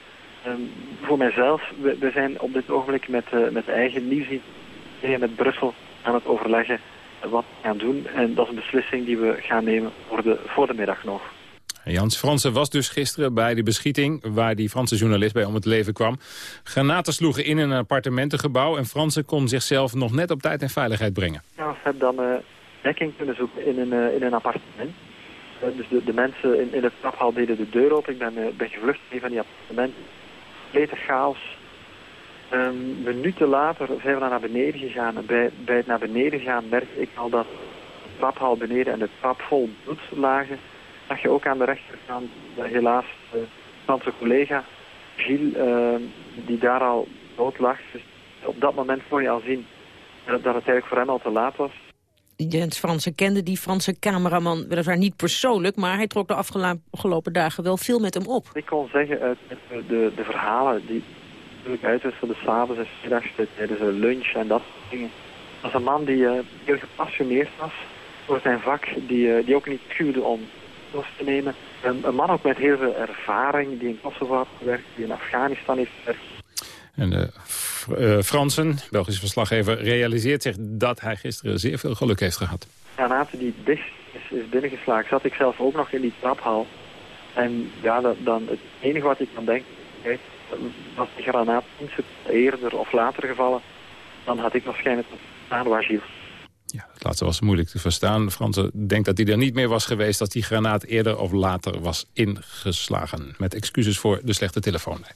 Um, voor mijzelf, we, we, zijn op dit ogenblik met, uh, met eigen nieuwsidee met Brussel aan het overleggen wat we gaan doen. En dat is een beslissing die we gaan nemen voor de, voor de middag nog. Jans Fransen was dus gisteren bij die beschieting... waar die Franse journalist bij om het leven kwam. Granaten sloegen in een appartementengebouw... en Fransen kon zichzelf nog net op tijd in veiligheid brengen. Ja, we hebben dan uh, dekking kunnen zoeken in een, uh, in een appartement. Uh, dus de, de mensen in, in het traphal deden de deur open. Ik ben, ben gevlucht in een van die appartementen complete chaos. Um, minuten later zijn we naar beneden gegaan. En bij, bij het naar beneden gaan merkte ik al dat de traphal beneden en de trap vol bloed lagen. Dat je ook aan de rechterkant uh, helaas de Franse collega Gilles, uh, die daar al dood lag. Dus op dat moment kon je al zien dat het eigenlijk voor hem al te laat was. Jens Fransen kende die Franse cameraman weliswaar niet persoonlijk... maar hij trok de afgelopen dagen wel veel met hem op. Ik kon zeggen uit de, de verhalen die natuurlijk uitwisselden... s'avonds en s'middags tijdens een lunch en dat soort dingen. Dat is een man die uh, heel gepassioneerd was voor zijn vak... die, uh, die ook niet schuwde om los te nemen. Een, een, man ook met heel veel ervaring... die in Kosovo heeft gewerkt, die in Afghanistan heeft gewerkt. En de uh, Fransen, Belgische verslaggever, realiseert zich dat hij gisteren zeer veel geluk heeft gehad. Granaten die dicht is is binnengeslagen, zat ik zelf ook nog in die traphal. En ja, dat, dan het enige wat ik dan denk, kijk, was de granaat eerder of later gevallen, dan had ik waarschijnlijk aan waar Gilles. Ja, het laatste was moeilijk te verstaan. Franse denkt dat hij er niet meer was geweest... dat die granaat eerder of later was ingeslagen. Met excuses voor de slechte telefoonlijn.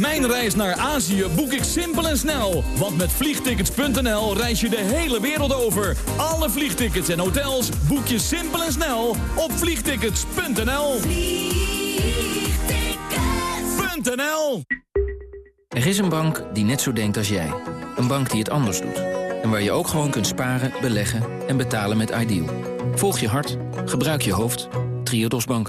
Mijn reis naar Azië boek ik simpel en snel. Want met vliegtickets.nl reis je de hele wereld over. Alle vliegtickets en hotels boek je simpel en snel op vliegtickets.nl. Er is een bank die net zo denkt als jij. Een bank die het anders doet. En waar je ook gewoon kunt sparen, beleggen en betalen met Ideal. Volg je hart, gebruik je hoofd. Triodos Bank.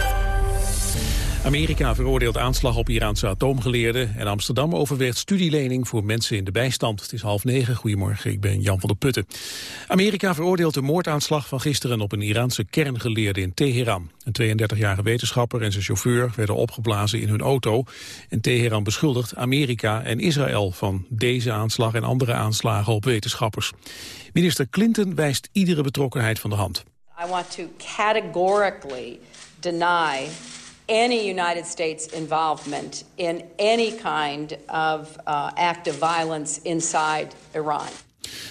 Amerika veroordeelt aanslag op Iraanse atoomgeleerden... en Amsterdam overweegt studielening voor mensen in de bijstand. Het is half negen. Goedemorgen, ik ben Jan van der Putten. Amerika veroordeelt de moordaanslag van gisteren... op een Iraanse kerngeleerde in Teheran. Een 32-jarige wetenschapper en zijn chauffeur werden opgeblazen in hun auto. En Teheran beschuldigt Amerika en Israël... van deze aanslag en andere aanslagen op wetenschappers. Minister Clinton wijst iedere betrokkenheid van de hand. I want to deny any United States involvement in any kind of uh, act of violence inside Iran.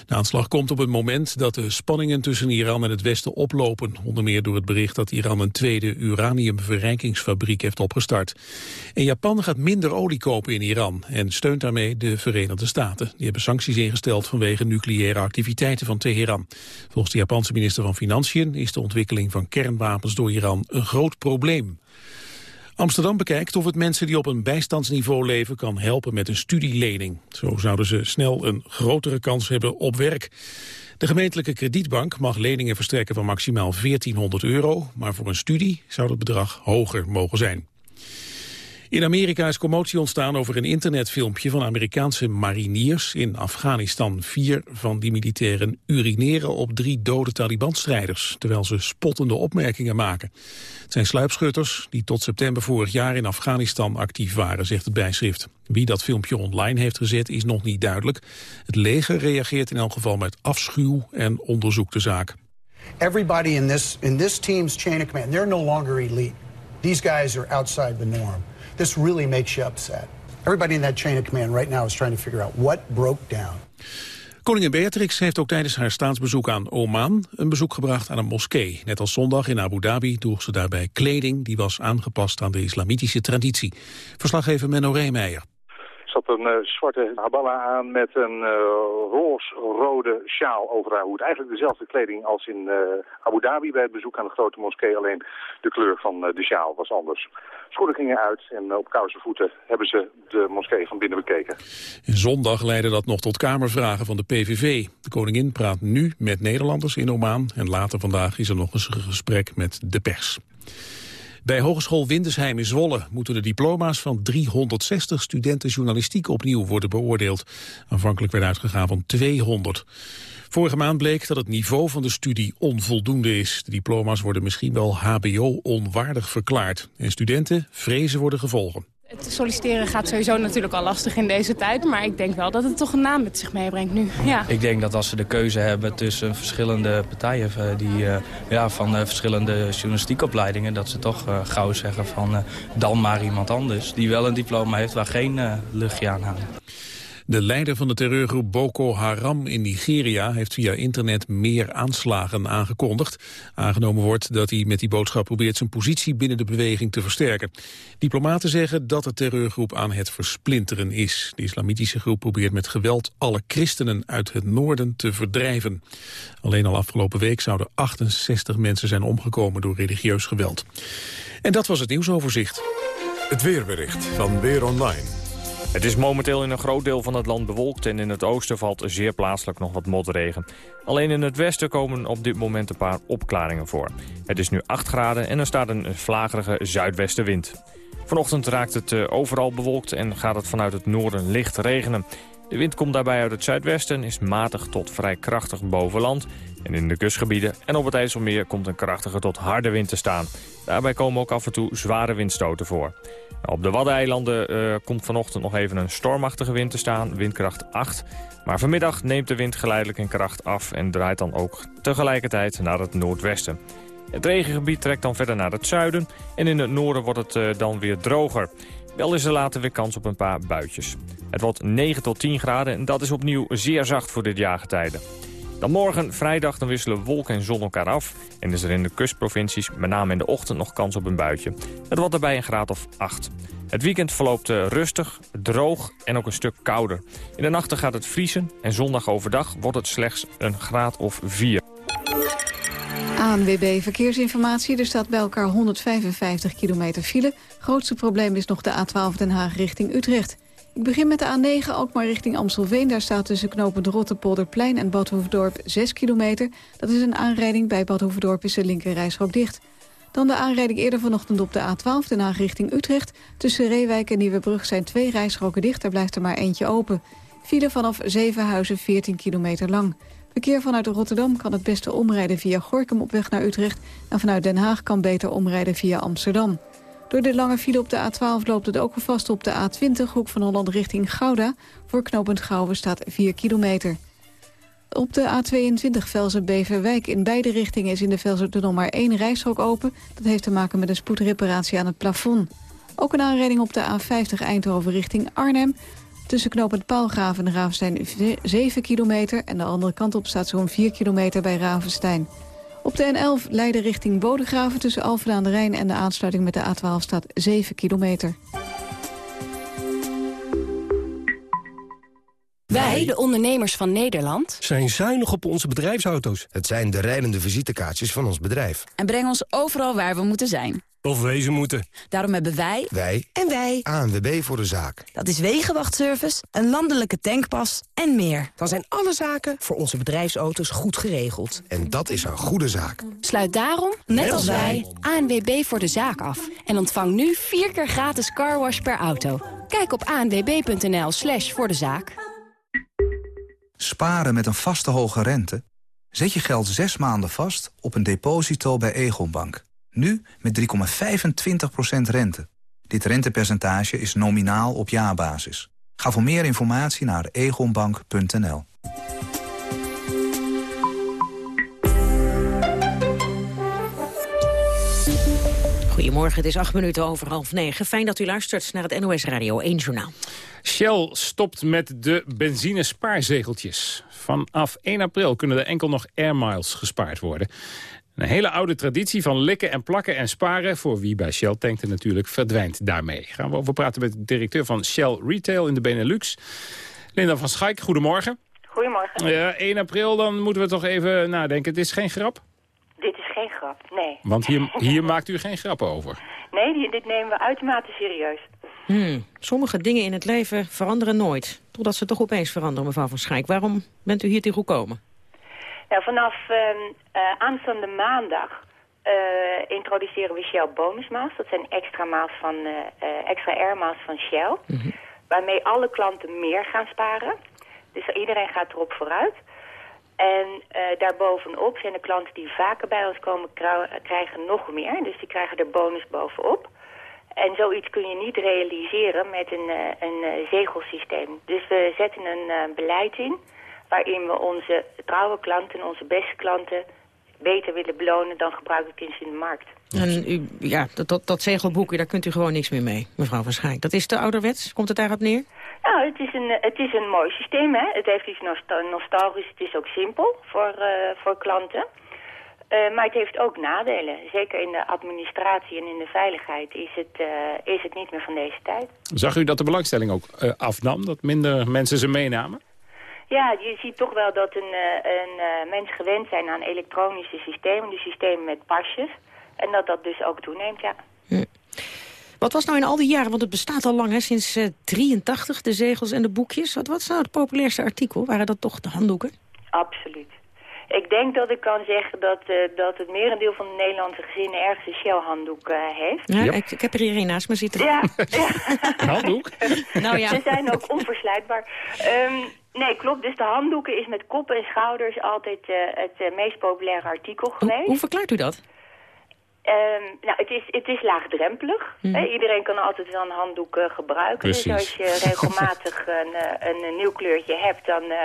De aanslag komt op het moment dat de spanningen tussen Iran en het Westen oplopen. Onder meer door het bericht dat Iran een tweede uraniumverrijkingsfabriek heeft opgestart. En Japan gaat minder olie kopen in Iran en steunt daarmee de Verenigde Staten. Die hebben sancties ingesteld vanwege nucleaire activiteiten van Teheran. Volgens de Japanse minister van Financiën is de ontwikkeling van kernwapens door Iran een groot probleem. Amsterdam bekijkt of het mensen die op een bijstandsniveau leven kan helpen met een studielening. Zo zouden ze snel een grotere kans hebben op werk. De gemeentelijke kredietbank mag leningen verstrekken van maximaal 1400 euro, maar voor een studie zou het bedrag hoger mogen zijn. In Amerika is commotie ontstaan over een internetfilmpje van Amerikaanse mariniers in Afghanistan. Vier van die militairen urineren op drie dode Taliban-strijders, terwijl ze spottende opmerkingen maken. Het zijn sluipschutters die tot september vorig jaar in Afghanistan actief waren, zegt het bijschrift. Wie dat filmpje online heeft gezet is nog niet duidelijk. Het leger reageert in elk geval met afschuw en onderzoekt de zaak. Everybody in this, in this team's chain of command, they're no longer elite. These guys are outside the norm. This really makes you upset. Everybody in that chain of command right now is trying to figure out what broke down. Koningin Beatrix heeft ook tijdens haar staatsbezoek aan Oman een bezoek gebracht aan een moskee. Net als zondag in Abu Dhabi droeg ze daarbij kleding die was aangepast aan de islamitische traditie. Verslaggever Menno Reemeijer zat een uh, zwarte haballa aan met een uh, roze-rode sjaal over haar hoed. Eigenlijk dezelfde kleding als in uh, Abu Dhabi bij het bezoek aan de grote moskee. Alleen de kleur van de sjaal was anders. Schoenen gingen uit en op koude voeten hebben ze de moskee van binnen bekeken. En zondag leidde dat nog tot kamervragen van de PVV. De koningin praat nu met Nederlanders in Oman. En later vandaag is er nog eens een gesprek met de pers. Bij Hogeschool Windesheim in Zwolle moeten de diploma's van 360 studenten journalistiek opnieuw worden beoordeeld. Aanvankelijk werd uitgegaan van 200. Vorige maand bleek dat het niveau van de studie onvoldoende is. De diploma's worden misschien wel hbo-onwaardig verklaard. En studenten vrezen worden gevolgen. Het solliciteren gaat sowieso natuurlijk al lastig in deze tijd. Maar ik denk wel dat het toch een naam met zich meebrengt nu. Ja. Ik denk dat als ze de keuze hebben tussen verschillende partijen... Eh, die, uh, ja, van uh, verschillende journalistiekopleidingen... dat ze toch gauw zeggen van dan maar iemand anders... die wel een diploma heeft waar geen luchtje aan hangt. De leider van de terreurgroep Boko Haram in Nigeria heeft via internet meer aanslagen aangekondigd. Aangenomen wordt dat hij met die boodschap probeert zijn positie binnen de beweging te versterken. Diplomaten zeggen dat de terreurgroep aan het versplinteren is. De islamitische groep probeert met geweld alle christenen uit het noorden te verdrijven. Alleen al afgelopen week zouden 68 mensen zijn omgekomen door religieus geweld. En dat was het nieuwsoverzicht. Het weerbericht van Weer Online. Het is momenteel in een groot deel van het land bewolkt... en in het oosten valt zeer plaatselijk nog wat motregen. Alleen in het westen komen op dit moment een paar opklaringen voor. Het is nu 8 graden en er staat een vlagerige zuidwestenwind. Vanochtend raakt het eh, overal bewolkt en gaat het vanuit het noorden licht regenen. De wind komt daarbij uit het zuidwesten, is matig tot vrij krachtig boven land. En in de kustgebieden en op het IJsselmeer komt een krachtige tot harde wind te staan. Daarbij komen ook af en toe zware windstoten voor. Op de Waddeneilanden uh, komt vanochtend nog even een stormachtige wind te staan, windkracht 8. Maar vanmiddag neemt de wind geleidelijk in kracht af en draait dan ook tegelijkertijd naar het noordwesten. Het regengebied trekt dan verder naar het zuiden en in het noorden wordt het uh, dan weer droger. Wel is er later weer kans op een paar buitjes. Het wordt 9 tot 10 graden en dat is opnieuw zeer zacht voor dit jaargetijde. Dan morgen, vrijdag, dan wisselen wolk en zon elkaar af. En is er in de kustprovincies, met name in de ochtend, nog kans op een buitje. Het wordt erbij een graad of 8. Het weekend verloopt uh, rustig, droog en ook een stuk kouder. In de nachten gaat het vriezen en zondag overdag wordt het slechts een graad of 4. ANWB Verkeersinformatie. Er staat bij elkaar 155 kilometer file. Grootste probleem is nog de A12 Den Haag richting Utrecht. Ik begin met de A9, ook maar richting Amstelveen. Daar staat tussen knopen de Rotterpolderplein en Badhoevedorp 6 kilometer. Dat is een aanrijding. Bij Badhoevedorp is de linker dicht. Dan de aanrijding eerder vanochtend op de A12, Den Haag richting Utrecht. Tussen Reewijk en Nieuwebrug zijn twee rijstroken dicht. Daar blijft er maar eentje open. File vanaf Zevenhuizen 14 kilometer lang. Verkeer vanuit Rotterdam kan het beste omrijden via Gorkum op weg naar Utrecht... en vanuit Den Haag kan beter omrijden via Amsterdam. Door de lange file op de A12 loopt het ook vast op de A20... hoek van Holland richting Gouda. Voor knooppunt Gouwen staat 4 kilometer. Op de A22 Velzen-Beverwijk in beide richtingen is in de Velzen-tunnel maar één rijstrook open. Dat heeft te maken met een spoedreparatie aan het plafond. Ook een aanrijding op de A50 Eindhoven richting Arnhem. Tussen knooppunt Paalgraven en Ravenstein 7 kilometer... en de andere kant op staat zo'n 4 kilometer bij Ravenstein. Op de N11 Leiden richting Bodegraven tussen Alphen aan de Rijn... en de aansluiting met de A12 staat 7 kilometer. Wij, de ondernemers van Nederland... zijn zuinig op onze bedrijfsauto's. Het zijn de rijdende visitekaartjes van ons bedrijf. En brengen ons overal waar we moeten zijn. Of wezen moeten. Daarom hebben wij... Wij. En wij. ANWB voor de zaak. Dat is wegenwachtservice, een landelijke tankpas en meer. Dan zijn alle zaken voor onze bedrijfsauto's goed geregeld. En dat is een goede zaak. Sluit daarom, net, als wij, ANWB voor de zaak af. En ontvang nu vier keer gratis carwash per auto. Kijk op anwb.nl slash voor de zaak. Sparen met een vaste hoge rente? Zet je geld zes maanden vast op een deposito bij Egonbank. Nu met 3,25% rente. Dit rentepercentage is nominaal op jaarbasis. Ga voor meer informatie naar egonbank.nl. Goedemorgen, het is acht minuten over half negen. Fijn dat u luistert naar het NOS Radio 1 Journaal. Shell stopt met de benzinespaarzegeltjes. Vanaf 1 april kunnen er enkel nog airmiles gespaard worden. Een hele oude traditie van likken en plakken en sparen... voor wie bij Shell tankte natuurlijk verdwijnt daarmee. Gaan we over praten met de directeur van Shell Retail in de Benelux. Linda van Schaik, goedemorgen. Goedemorgen. Ja, 1 april, dan moeten we toch even nadenken. Het is geen grap? Dit is geen grap, nee. Want hier, hier maakt u geen grappen over? Nee, dit nemen we uitermate serieus. Hmm. Sommige dingen in het leven veranderen nooit. Totdat ze toch opeens veranderen, mevrouw van Schaik. Waarom bent u hier te gekomen? Nou, vanaf uh, aanstaande maandag uh, introduceren we Shell bonusmaals. Dat zijn extra, maals van, uh, extra airmaals van Shell. Mhm. Waarmee alle klanten meer gaan sparen. Dus iedereen gaat erop vooruit. En daarbovenop zijn de klanten die vaker bij ons komen krijgen nog meer. Dus die krijgen er bonus bovenop. En zoiets kun je niet realiseren met een, een zegelsysteem. Dus we zetten een beleid in waarin we onze trouwe klanten, onze beste klanten, beter willen belonen dan gebruikelijk in de markt. En u, ja, dat, dat, dat zegelboekje, daar kunt u gewoon niks meer mee, mevrouw van Schaik. Dat is te ouderwets? Komt het daarop neer? Nou, het is een, het is een mooi systeem, hè. Het heeft iets nostal nostalgisch, het is ook simpel voor, uh, voor klanten. Uh, maar het heeft ook nadelen. Zeker in de administratie en in de veiligheid is het, uh, is het niet meer van deze tijd. Zag u dat de belangstelling ook afnam? Dat minder mensen ze meenamen? Ja, je ziet toch wel dat een, een mensen gewend zijn aan elektronische systemen. Dus systemen met pasjes. En dat dat dus ook toeneemt, ja. Hm. Wat was nou in al die jaren, want het bestaat al lang, hè, sinds uh, 83, de zegels en de boekjes. Wat was nou het populairste artikel? Waren dat toch de handdoeken? Absoluut. Ik denk dat ik kan zeggen dat, uh, dat het merendeel van de Nederlandse gezinnen ergens een Shell-handdoek uh, heeft. Ja. Ik, ik, heb er hier een naast me zitten. Ja. ja. handdoek? nou ja. Ze zijn ook onverslijtbaar. Um, nee, klopt. Dus de handdoeken is met kop en schouders altijd uh, het meest populaire artikel geweest. Hoe, hoe verklaart u dat? Um, nou, het is, het is laagdrempelig. Mm. iedereen kan altijd wel een handdoek uh, gebruiken. Precies. Dus als je regelmatig een, een, een, nieuw kleurtje hebt, dan uh,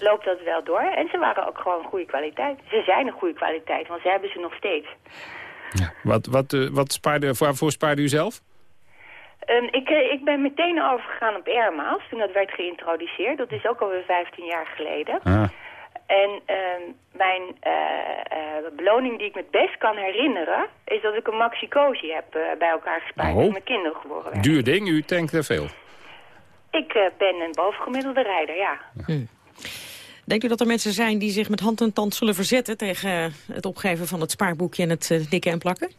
loopt dat wel door. En ze waren ook gewoon goede kwaliteit. Ze zijn een goede kwaliteit, want ze hebben ze nog steeds. Ja. Wat, wat, uh, wat spaarde, waarvoor spaarde u zelf? Um, ik, ik ben meteen overgegaan op Airmaals toen dat werd geïntroduceerd. Dat is ook alweer 15 jaar geleden. Ah. En uh, mijn uh, uh, beloning die ik me het best kan herinneren... is dat ik een maxi-cosi heb bij elkaar gespaard... Oh. mijn kinderen geboren werden. Duur ding, u tankt er veel. Ik ben een bovengemiddelde rijder, ja. Denkt u dat er mensen zijn die zich met hand en tand zullen verzetten... tegen het opgeven van het spaarboekje en het dikken en plakken?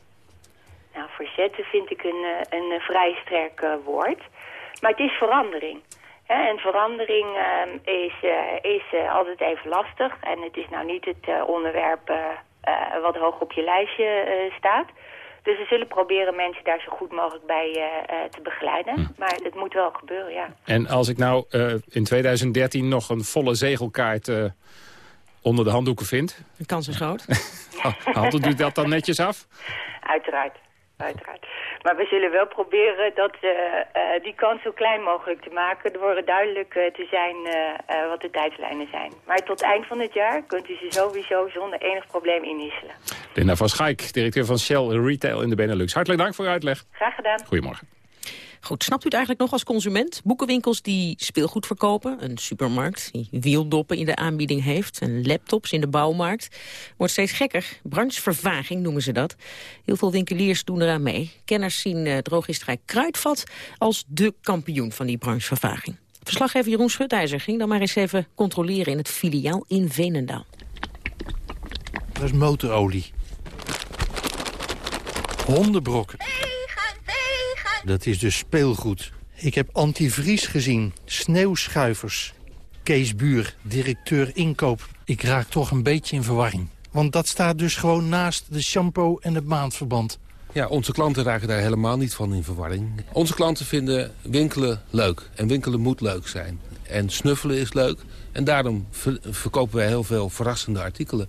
Nou, verzetten vind ik een, een vrij sterk woord. Maar het is verandering. En verandering uh, is, uh, is uh, altijd even lastig. En het is nou niet het onderwerp wat hoog op je lijstje staat. Dus we zullen proberen mensen daar zo goed mogelijk bij te begeleiden. Hm. Maar het moet wel gebeuren, ja. En als ik nou in 2013 nog een volle zegelkaart onder de handdoeken vind... De kans is groot. Handelt u dat dan netjes af? Uiteraard uiteraard. Maar we zullen wel proberen dat, uh, uh, die kans zo klein mogelijk te maken... door duidelijk uh, te zijn wat de tijdslijnen zijn. Maar tot eind van het jaar kunt u ze sowieso zonder enig probleem inwisselen. Linda van Schaik, directeur van Shell Retail in de Benelux. Hartelijk dank voor uw uitleg. Graag gedaan. Goedemorgen. Goed, snapt u het eigenlijk nog als consument? Boekenwinkels die speelgoed verkopen, een supermarkt die wieldoppen in de aanbieding heeft... en laptops in de bouwmarkt. Wordt steeds gekker. Branchevervaging noemen ze dat. Heel veel winkeliers doen eraan mee. Kenners zien uh, Kruidvat als de kampioen van die branchevervaging. Verslaggever Jeroen Schutijzer ging dan maar eens even controleren... in het filiaal in Venendaal. Dat is motorolie. Hondenbrokken. Dat is dus speelgoed. Ik heb antivries gezien, sneeuwschuivers. Kees Buur, directeur inkoop. Ik raak toch een beetje in verwarring. Want dat staat dus gewoon naast de shampoo en het maandverband. Ja, onze klanten raken daar helemaal niet van in verwarring. Onze klanten vinden winkelen leuk. En winkelen moet leuk zijn. En snuffelen is leuk. En daarom verkopen wij heel veel verrassende artikelen.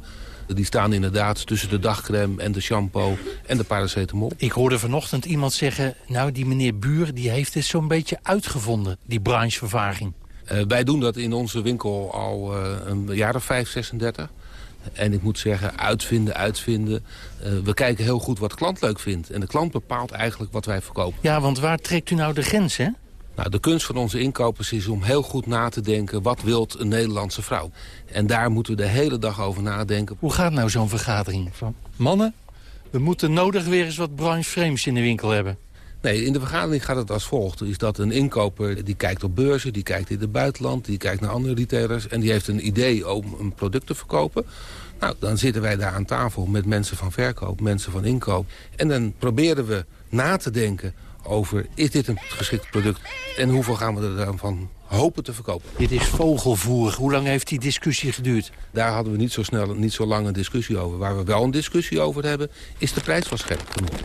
Die staan inderdaad tussen de dagcrème en de shampoo en de paracetamol. Ik hoorde vanochtend iemand zeggen... nou, die meneer Buur die heeft het zo'n beetje uitgevonden, die branchevervaging. Uh, wij doen dat in onze winkel al uh, een jaar of 5, 36. En ik moet zeggen, uitvinden, uitvinden. Uh, we kijken heel goed wat de klant leuk vindt. En de klant bepaalt eigenlijk wat wij verkopen. Ja, want waar trekt u nou de grens, hè? Nou, de kunst van onze inkopers is om heel goed na te denken... wat wilt een Nederlandse vrouw? En daar moeten we de hele dag over nadenken. Hoe gaat nou zo'n vergadering? Van mannen, we moeten nodig weer eens wat branche frames in de winkel hebben. Nee, in de vergadering gaat het als volgt. Is dat een inkoper die kijkt op beurzen, die kijkt in het buitenland... die kijkt naar andere retailers en die heeft een idee om een product te verkopen... Nou, dan zitten wij daar aan tafel met mensen van verkoop, mensen van inkoop. En dan proberen we na te denken over is dit een geschikt product en hoeveel gaan we er dan van hopen te verkopen. Dit is vogelvoer. Hoe lang heeft die discussie geduurd? Daar hadden we niet zo snel, niet zo lang een discussie over. Waar we wel een discussie over hebben, is de prijs van scherp genoeg.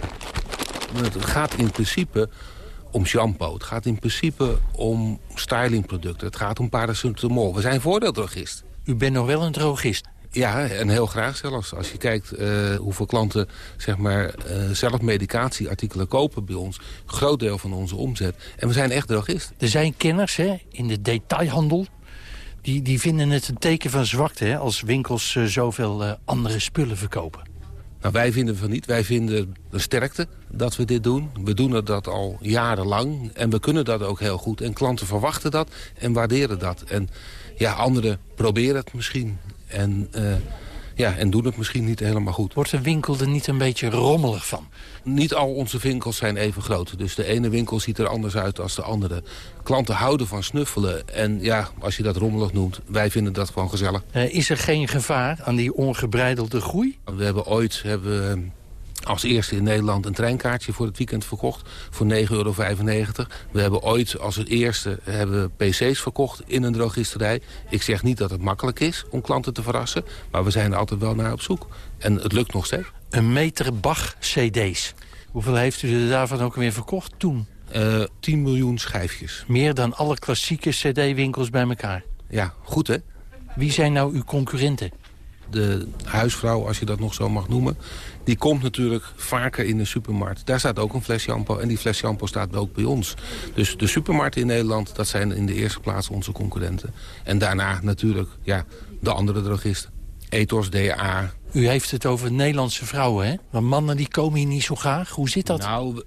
Het gaat in principe om shampoo. Het gaat in principe om stylingproducten. Het gaat om paracetamol. We zijn voordeeldrogist. U bent nog wel een drogist? Ja, en heel graag zelfs. Als je kijkt uh, hoeveel klanten zeg maar, uh, zelf medicatieartikelen kopen bij ons. Groot deel van onze omzet. En we zijn echt drogist. Er zijn kenners hè, in de detailhandel. Die, die vinden het een teken van zwakte hè, als winkels uh, zoveel andere spullen verkopen. Nou, wij vinden van niet. Wij vinden de sterkte dat we dit doen. We doen dat al jarenlang en we kunnen dat ook heel goed. En klanten verwachten dat en waarderen dat. En ja, anderen proberen het misschien. En, uh, ja, en doen het misschien niet helemaal goed. Wordt de winkel er niet een beetje rommelig van? Niet al onze winkels zijn even groot. Dus de ene winkel ziet er anders uit dan de andere. Klanten houden van snuffelen. En ja, als je dat rommelig noemt, wij vinden dat gewoon gezellig. Uh, is er geen gevaar aan die ongebreidelde groei? We hebben ooit... Hebben, als eerste in Nederland een treinkaartje voor het weekend verkocht. Voor 9,95 euro. We hebben ooit als het eerste hebben pc's verkocht in een drogisterij. Ik zeg niet dat het makkelijk is om klanten te verrassen. Maar we zijn er altijd wel naar op zoek. En het lukt nog steeds. Een meter Bach-cd's. Hoeveel heeft u er daarvan ook weer verkocht toen? Uh, 10 miljoen schijfjes. Meer dan alle klassieke cd-winkels bij elkaar. Ja, goed hè? Wie zijn nou uw concurrenten? De huisvrouw, als je dat nog zo mag noemen... die komt natuurlijk vaker in de supermarkt. Daar staat ook een fles shampoo en die fles shampoo staat ook bij ons. Dus de supermarkten in Nederland, dat zijn in de eerste plaats onze concurrenten. En daarna natuurlijk ja, de andere drogisten. Ethos, DA, u heeft het over Nederlandse vrouwen, hè? Maar mannen die komen hier niet zo graag. Hoe zit dat? Nou,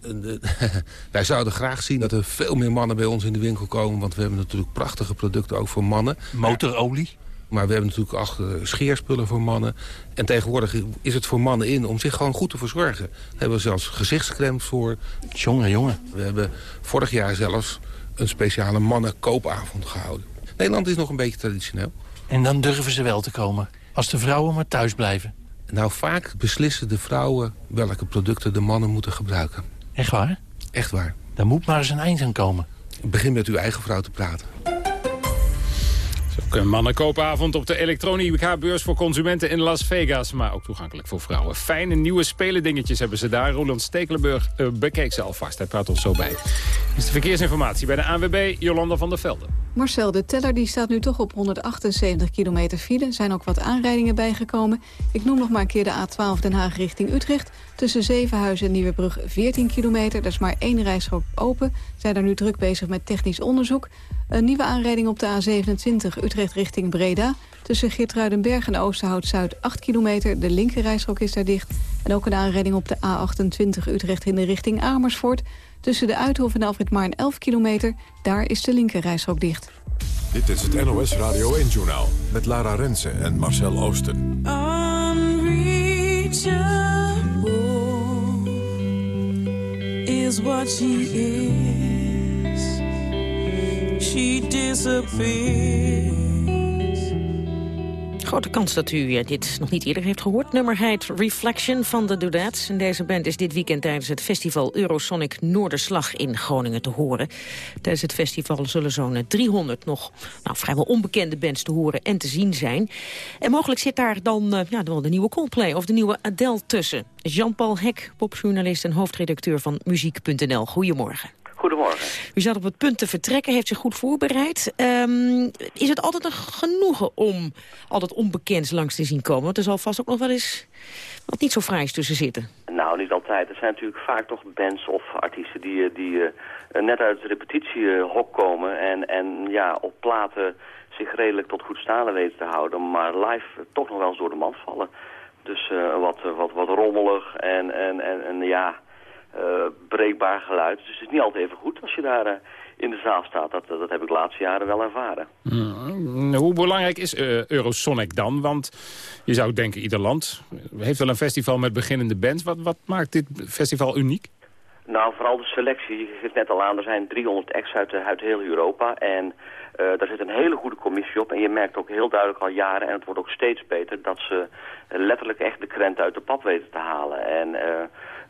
wij zouden graag zien dat er veel meer mannen bij ons in de winkel komen. Want we hebben natuurlijk prachtige producten ook voor mannen. Motorolie? Maar we hebben natuurlijk ook scheerspullen voor mannen. En tegenwoordig is het voor mannen in om zich gewoon goed te verzorgen. Daar hebben we zelfs gezichtscremes voor. Jongen, jongen. We hebben vorig jaar zelfs een speciale mannenkoopavond gehouden. Nederland is nog een beetje traditioneel. En dan durven ze wel te komen? Als de vrouwen maar thuis blijven. Nou, vaak beslissen de vrouwen welke producten de mannen moeten gebruiken. Echt waar? Echt waar. Daar moet maar eens een eind aan komen. Begin met uw eigen vrouw te praten. Een mannenkoopavond op de elektronica-beurs voor consumenten in Las Vegas. Maar ook toegankelijk voor vrouwen. Fijne nieuwe spelendingetjes hebben ze daar. Roland Stekelenburg uh, bekeek ze alvast. Hij praat ons zo bij. Is de verkeersinformatie bij de ANWB, Jolanda van der Velde. Marcel, de teller die staat nu toch op 178 kilometer file. Er zijn ook wat aanrijdingen bijgekomen. Ik noem nog maar een keer de A12 Den Haag richting Utrecht. Tussen Zevenhuizen en Nieuwebrug 14 kilometer. Er is maar één rijstrook open. Zijn er nu druk bezig met technisch onderzoek. Een nieuwe aanrijding op de A27 Utrecht richting Breda. Tussen Geertruidenberg en Oosterhout-Zuid 8 kilometer. De linkerrijstrook is daar dicht. En ook een aanrijding op de A28 Utrecht in de richting Amersfoort. Tussen de Uithof en Alfred Maarn 11 kilometer. Daar is de linkerrijstrook dicht. Dit is het NOS Radio 1-journaal met Lara Rensen en Marcel Oosten. is what she is. She disappears. Grote kans dat u eh, dit nog niet eerder heeft gehoord. Nummer heet Reflection van de Doodads. En deze band is dit weekend tijdens het festival Eurosonic Noorderslag in Groningen te horen. Tijdens het festival zullen zo'n 300 nog nou, vrijwel onbekende bands te horen en te zien zijn. En mogelijk zit daar dan uh, ja, wel de nieuwe Coldplay of de nieuwe Adele tussen. Jean-Paul Hek, popjournalist en hoofdredacteur van Muziek.nl. Goedemorgen. Goedemorgen. U zat op het punt te vertrekken, heeft zich goed voorbereid. Um, is het altijd een genoegen om al dat onbekends langs te zien komen? Want er zal vast ook nog wel eens wat niet zo fraais tussen zitten. Nou, niet altijd. Er zijn natuurlijk vaak toch bands of artiesten die, die uh, net uit het repetitiehok komen... En, en ja, op platen zich redelijk tot goed staan weten te houden... maar live toch nog wel eens door de mand vallen. Dus uh, wat, wat, wat rommelig en, en, en, en ja breekbaar geluid. Dus het is niet altijd even goed als je daar uh, in de zaal staat. Dat, dat heb ik de laatste jaren wel ervaren. Mm, hoe belangrijk is uh, Eurosonic dan? Want je zou denken, ieder land heeft wel een festival met beginnende bands. Wat, wat maakt dit festival uniek? Nou, vooral de selectie. Je geeft net al aan, er zijn 300 acts uit, uit heel Europa. En uh, daar zit een hele goede commissie op. En je merkt ook heel duidelijk al jaren, en het wordt ook steeds beter... dat ze letterlijk echt de krent uit de pap weten te halen. En uh,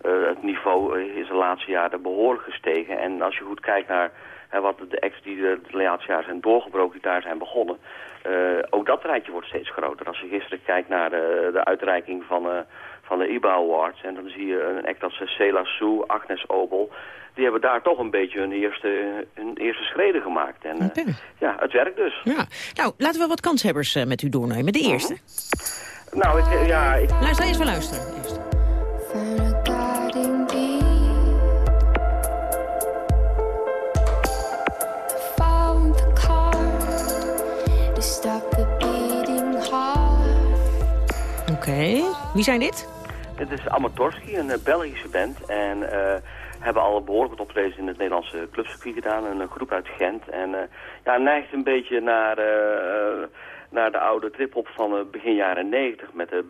uh, het niveau is de laatste jaren behoorlijk gestegen. En als je goed kijkt naar wat de acts die de, de laatste jaren zijn doorgebroken, die daar zijn begonnen... ook dat rijtje wordt steeds groter. Als je gisteren kijkt naar de, de uitreiking van van de IBA Awards. En dan zie je een act als Cela Sue, Agnes Obel. Die hebben daar toch een beetje hun eerste, hun eerste schreden gemaakt. En okay. uh, ja, het werkt dus. Ja. Nou, laten we wat kanshebbers uh, met u doornemen. De eerste. Uh -huh. Nou, ik, ja... Ik... Luister eens, we luisteren. Eerst. Okay. wie zijn dit? Dit is Amatorski, een Belgische band. En hebben al behoorlijk wat optredens in het Nederlandse clubcircuit gedaan. Een groep uit Gent. En ja, neigt een beetje naar naar de oude trip-hop van begin jaren 90 met de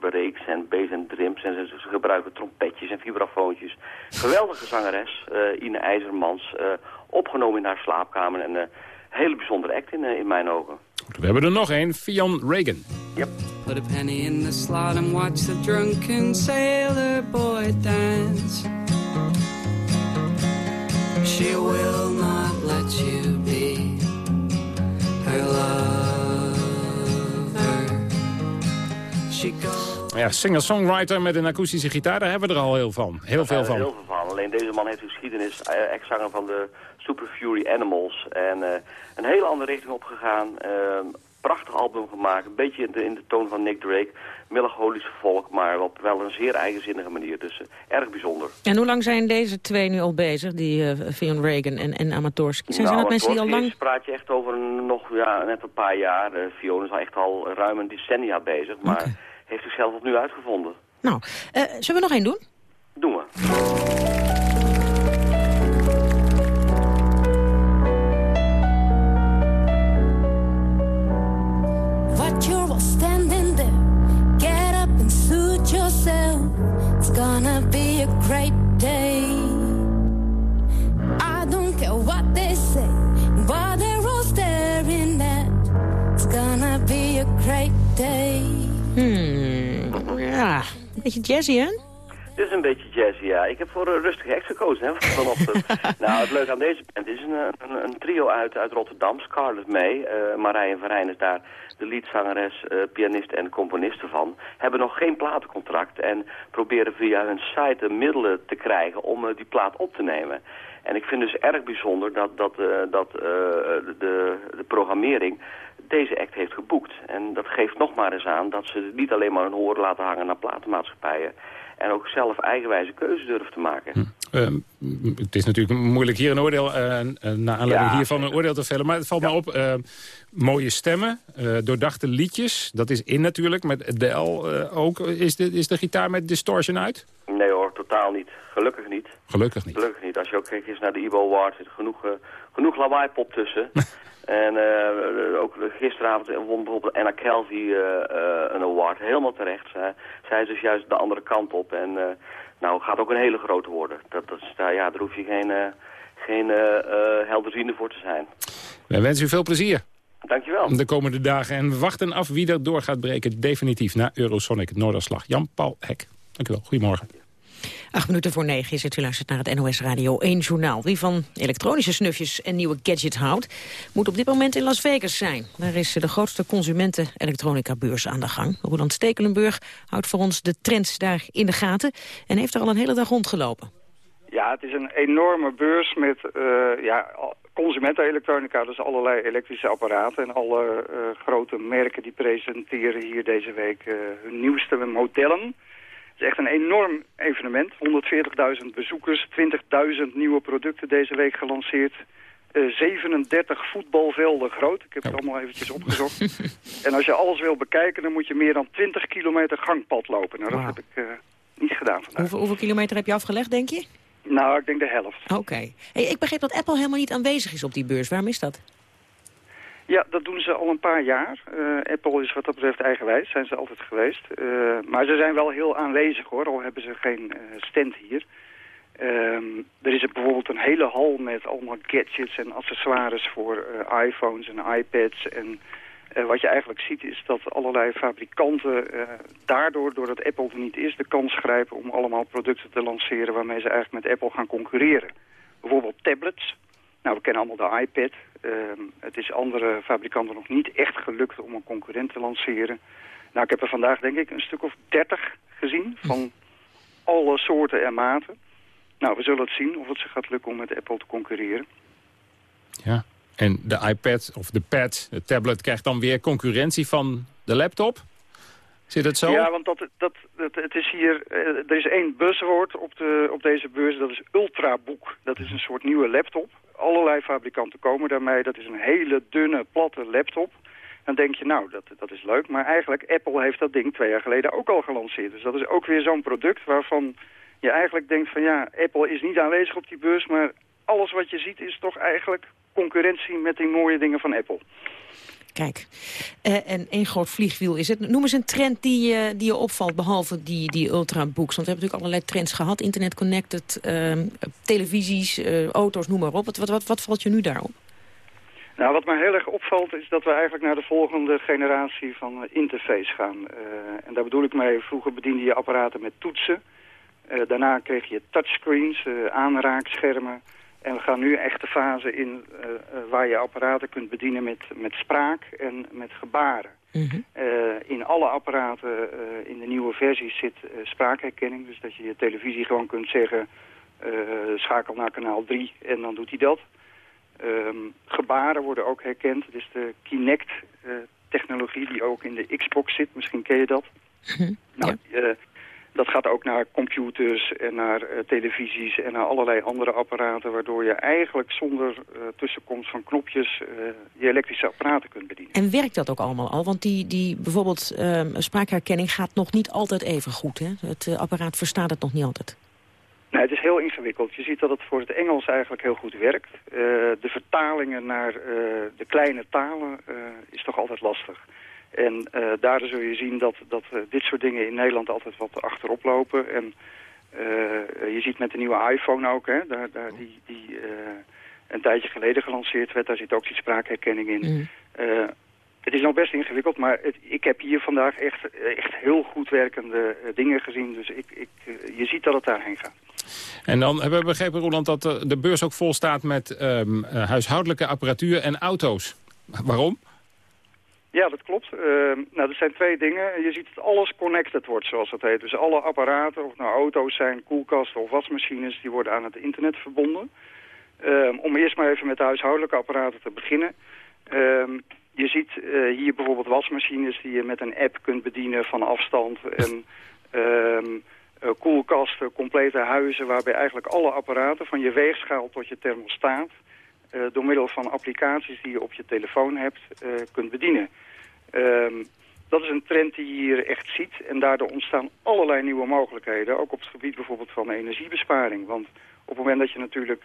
breaks en bass en drums. En ze, gebruiken trompetjes en vibrafoontjes. Geweldige zangeres, Ine IJzermans, opgenomen in haar slaapkamer. En hele bijzondere act in, in mijn ogen. We hebben er nog een, Fionn Reagan. Yep. Put a penny in the slot and watch the drunken sailor boy dance. She will not let you be her lover. She goes... Ja, singer-songwriter met een akoestische gitaar, daar hebben we er al heel van. Heel veel van. Heel veel van. Alleen deze man heeft geschiedenis, uh, ex-zanger van de Super Fury Animals. En uh, een hele andere richting opgegaan. Uh, prachtig album gemaakt. Een beetje in de, in de toon van Nick Drake. Melancholische volk, maar op wel een zeer eigenzinnige manier. Dus uh, erg bijzonder. En hoe lang zijn deze twee nu al bezig? Die uh, Fionn Reagan en, en Amatorski? Zijn, nou, dat mensen die al lang... praat je echt over nog ja, net een paar jaar. Uh, Fionn is al echt al ruim een decennia bezig. Maar okay. heeft zichzelf opnieuw uitgevonden. Nou, zullen we nog één doen? Doen we. A great day. I don't care what they say, but they're all staring at. It's gonna be a great day. Hmm, ja, beetje jazzy, hè? Dit is een beetje jazzy, ja. Ik heb voor een rustige act gekozen, hè, vanochtend. nou, het leuke aan deze band is een, een, een trio uit, uit Rotterdam, Scarlett May. Uh, Marije van Rijn is daar de liedzangeres, uh, pianist en componist ervan. Hebben nog geen platencontract en proberen via hun site middelen te krijgen om uh, die plaat op te nemen. En ik vind dus erg bijzonder dat, dat, uh, dat de, de programmering deze act heeft geboekt. En dat geeft nog maar eens aan dat ze niet alleen maar hun horen laten hangen naar platenmaatschappijen en ook zelf eigenwijze keuzes durven te maken. Hm. Uh, het is natuurlijk moeilijk hier een oordeel, uh, naar aanleiding ja, hiervan een oordeel te vellen. Maar het valt ja. me op, uh, mooie stemmen, doordachte liedjes. Dat is in natuurlijk, met Adele ook. Is de, is de gitaar met distortion uit? Nee hoor, totaal niet. Gelukkig niet. Gelukkig niet. Gelukkig niet. Als je ook kijkt naar de Ibo Award, zit genoeg, genoeg lawaai pop tussen. En uh, ook gisteravond won bijvoorbeeld Anna Kelvy uh, uh, een award. Helemaal terecht. Zij, zij is dus juist de andere kant op. En nou, gaat ook een hele grote worden. Dat, dat is, ja, daar hoef je geen, geen helderziende voor te zijn. Wij wensen u veel plezier. Dankjewel. De komende dagen. En we wachten af wie er door gaat breken. Definitief na Eurosonic Noorderslag. Jan-Paul Hek. Dank u wel. Goedemorgen. Acht minuten voor negen is het. U luistert naar het NOS Radio 1 Journaal. Wie van elektronische snufjes en nieuwe gadgets houdt... moet op dit moment in Las Vegas zijn. Daar is de grootste consumenten-elektronica-beurs aan de gang. Roland Stekelenburg houdt voor ons de trends daar in de gaten... en heeft er al een hele dag rondgelopen. Ja, het is een enorme beurs met uh, ja, consumentenelektronica, dus allerlei elektrische apparaten. En alle uh, grote merken die presenteren hier deze week uh, hun nieuwste modellen. Is echt een enorm evenement. 140.000 bezoekers, 20.000 nieuwe producten deze week gelanceerd. Uh, 37 voetbalvelden groot. Ik heb het allemaal eventjes opgezocht. en als je alles wil bekijken, dan moet je meer dan 20 kilometer gangpad lopen. Nou, dat wow. heb ik uh, niet gedaan vandaag. Hoeveel, hoeveel, kilometer heb je afgelegd, denk je? Nou, ik denk de helft. Oké. Okay. Hey, ik begreep dat Apple helemaal niet aanwezig is op die beurs. Waarom is dat? Ja, dat doen ze al een paar jaar. Uh, Apple is wat dat betreft eigenwijs, zijn ze altijd geweest. Uh, maar ze zijn wel heel aanwezig hoor, al hebben ze geen uh, stand hier. Um, er is bijvoorbeeld een hele hal met allemaal gadgets en accessoires voor iPhones en iPads. En wat je eigenlijk ziet is dat allerlei fabrikanten daardoor, doordat Apple er niet is, de kans grijpen om allemaal producten te lanceren waarmee ze eigenlijk met Apple gaan concurreren. Bijvoorbeeld tablets. Nou, we kennen allemaal de iPad. Uh, het is andere fabrikanten nog niet echt gelukt om een concurrent te lanceren. Nou, ik heb er vandaag denk ik een stuk of dertig gezien van alle soorten en maten. Nou, we zullen het zien of het ze gaat lukken om met Apple te concurreren. Ja, en de iPad of de pad, de tablet, krijgt dan weer concurrentie van de laptop? Zo? Ja, want dat, dat, het is hier, er is één buzzwoord op, de, op deze beurs, dat is Ultrabook. Dat is een soort nieuwe laptop allerlei fabrikanten komen daarmee. Dat is een hele dunne, platte laptop. Dan denk je, nou, dat, dat is leuk. Maar eigenlijk, Apple heeft dat ding twee jaar geleden ook al gelanceerd. Dus dat is ook weer zo'n product waarvan je eigenlijk denkt van ja, Apple is niet aanwezig op die beurs, maar alles wat je ziet is toch eigenlijk concurrentie met die mooie dingen van Apple. Kijk, uh, en één groot vliegwiel is het. Noem eens een trend die, uh, die je opvalt, behalve die, die ultrabooks. Want we hebben natuurlijk allerlei trends gehad. Internet connected, uh, televisies, uh, auto's, noem maar op. Wat, wat, wat, wat valt je nu daarop? Nou, wat mij heel erg opvalt is dat we eigenlijk naar de volgende generatie van interface gaan. en daar bedoel ik mee, vroeger bediende je apparaten met toetsen. daarna kreeg je touchscreens, aanraakschermen. En we gaan nu echt de fase in uh, uh, waar je apparaten kunt bedienen met, met spraak en met gebaren. Mm -hmm. uh, in alle apparaten in de nieuwe versies zit spraakherkenning. Dus dat je je televisie gewoon kunt zeggen, schakel naar kanaal 3 en dan doet hij dat. Um, gebaren worden ook herkend. Dus de Kinect technologie die ook in de Xbox zit, misschien ken je dat. Mm -hmm. nou, ja dat gaat ook naar computers en naar uh, televisies en naar allerlei andere apparaten... waardoor je eigenlijk zonder uh, tussenkomst van knopjes uh, je elektrische apparaten kunt bedienen. En werkt dat ook allemaal al? Want die, die bijvoorbeeld spraakherkenning gaat nog niet altijd even goed. Hè? Het apparaat verstaat het nog niet altijd. Nee, het is heel ingewikkeld. Je ziet dat het voor het Engels eigenlijk heel goed werkt. de vertalingen naar de kleine talen is toch altijd lastig. En uh, daar zul je zien dat, dat uh, dit soort dingen in Nederland altijd wat achterop lopen. En uh, je ziet met de nieuwe iPhone ook, hè, daar, daar die, die een tijdje geleden gelanceerd werd, daar zit ook die spraakherkenning in. Mm. het is nog best ingewikkeld, maar het, ik heb hier vandaag echt, echt heel goed werkende dingen gezien. Dus ik, ik, je ziet dat het daarheen gaat. En dan hebben we begrepen, Roland, dat de beurs ook vol staat met um, huishoudelijke apparatuur en auto's. Waarom? Ja, dat klopt. Uh, nou, er zijn twee dingen. Je ziet dat alles connected wordt, zoals dat heet. Dus alle apparaten, of het nou auto's zijn, koelkasten of wasmachines, die worden aan het internet verbonden. Uh, om eerst maar even met de huishoudelijke apparaten te beginnen. Uh, je ziet uh, hier bijvoorbeeld wasmachines die je met een app kunt bedienen van afstand. En uh, koelkasten, complete huizen waarbij eigenlijk alle apparaten, van je weegschaal tot je thermostaat, door middel van applicaties die je op je telefoon hebt, uh, kunt bedienen. Um, dat is een trend die je hier echt ziet. En daardoor ontstaan allerlei nieuwe mogelijkheden. Ook op het gebied bijvoorbeeld van energiebesparing. Want op het moment dat je natuurlijk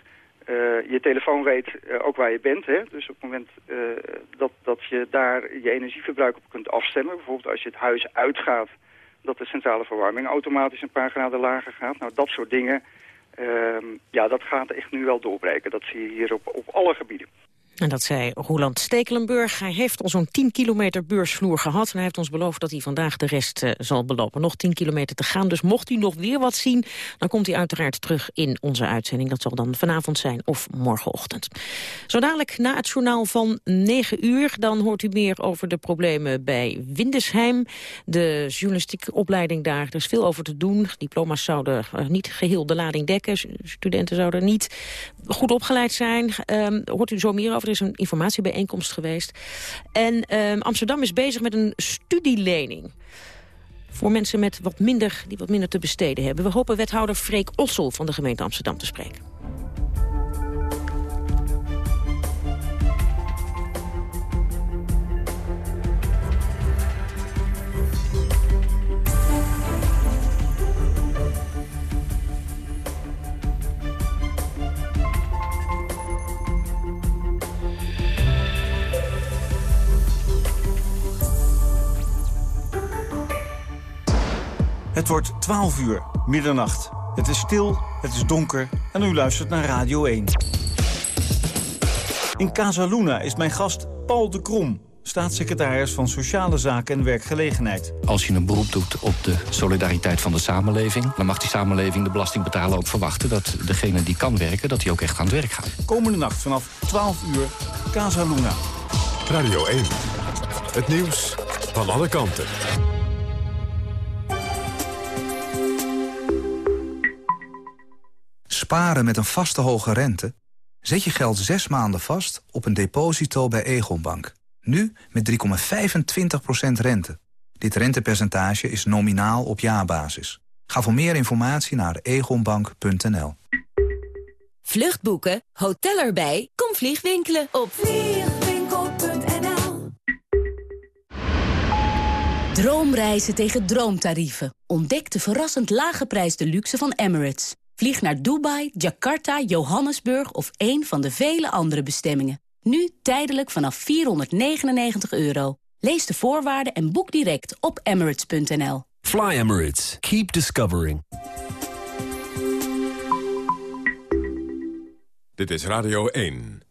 uh, je telefoon weet ook waar je bent. Hè? Dus op het moment dat, dat je daar je energieverbruik op kunt afstemmen. Bijvoorbeeld als je het huis uitgaat. Dat de centrale verwarming automatisch een paar graden lager gaat. Nou, dat soort dingen. Um, ja, dat gaat echt nu wel doorbreken. Dat zie je hier op, op alle gebieden. En dat zei Roland Stekelenburg. Hij heeft al zo'n 10 kilometer beursvloer gehad. En hij heeft ons beloofd dat hij vandaag de rest uh, zal belopen. Nog 10 kilometer te gaan. Dus mocht u nog weer wat zien, dan komt hij uiteraard terug in onze uitzending. Dat zal dan vanavond zijn of morgenochtend. Zo dadelijk na het journaal van 9 uur. Dan hoort u meer over de problemen bij Windesheim. De journalistieke opleiding daar. Er is veel over te doen. Diploma's zouden uh, niet geheel de lading dekken. Studenten zouden niet goed opgeleid zijn. Um, hoort u zo meer over. Er is een informatiebijeenkomst geweest. En um, Amsterdam is bezig met een studielening voor mensen met wat minder, die wat minder te besteden hebben. We hopen wethouder Freek Ossel van de gemeente Amsterdam te spreken. Het wordt 12 uur, middernacht. Het is stil, het is donker en u luistert naar Radio 1. In Casa Luna is mijn gast Paul de Krom, staatssecretaris van Sociale Zaken en Werkgelegenheid. Als je een beroep doet op de solidariteit van de samenleving... dan mag die samenleving, de belastingbetaler, ook verwachten... dat degene die kan werken, dat hij ook echt aan het werk gaat. Komende nacht vanaf 12 uur, Casa Luna. Radio 1. Het nieuws van alle kanten. Sparen met een vaste hoge rente? Zet je geld zes maanden vast op een deposito bij Egonbank. Nu met 3,25% rente. Dit rentepercentage is nominaal op jaarbasis. Ga voor meer informatie naar egonbank.nl. Vluchtboeken, hotel erbij, kom vliegwinkelen op vliegwinkel.nl Droomreizen tegen droomtarieven. Ontdek de verrassend laaggeprijsde luxe van Emirates. Vlieg naar Dubai, Jakarta, Johannesburg of een van de vele andere bestemmingen. Nu tijdelijk vanaf 499 euro. Lees de voorwaarden en boek direct op emirates.nl. Fly Emirates. Keep discovering. Dit is Radio 1.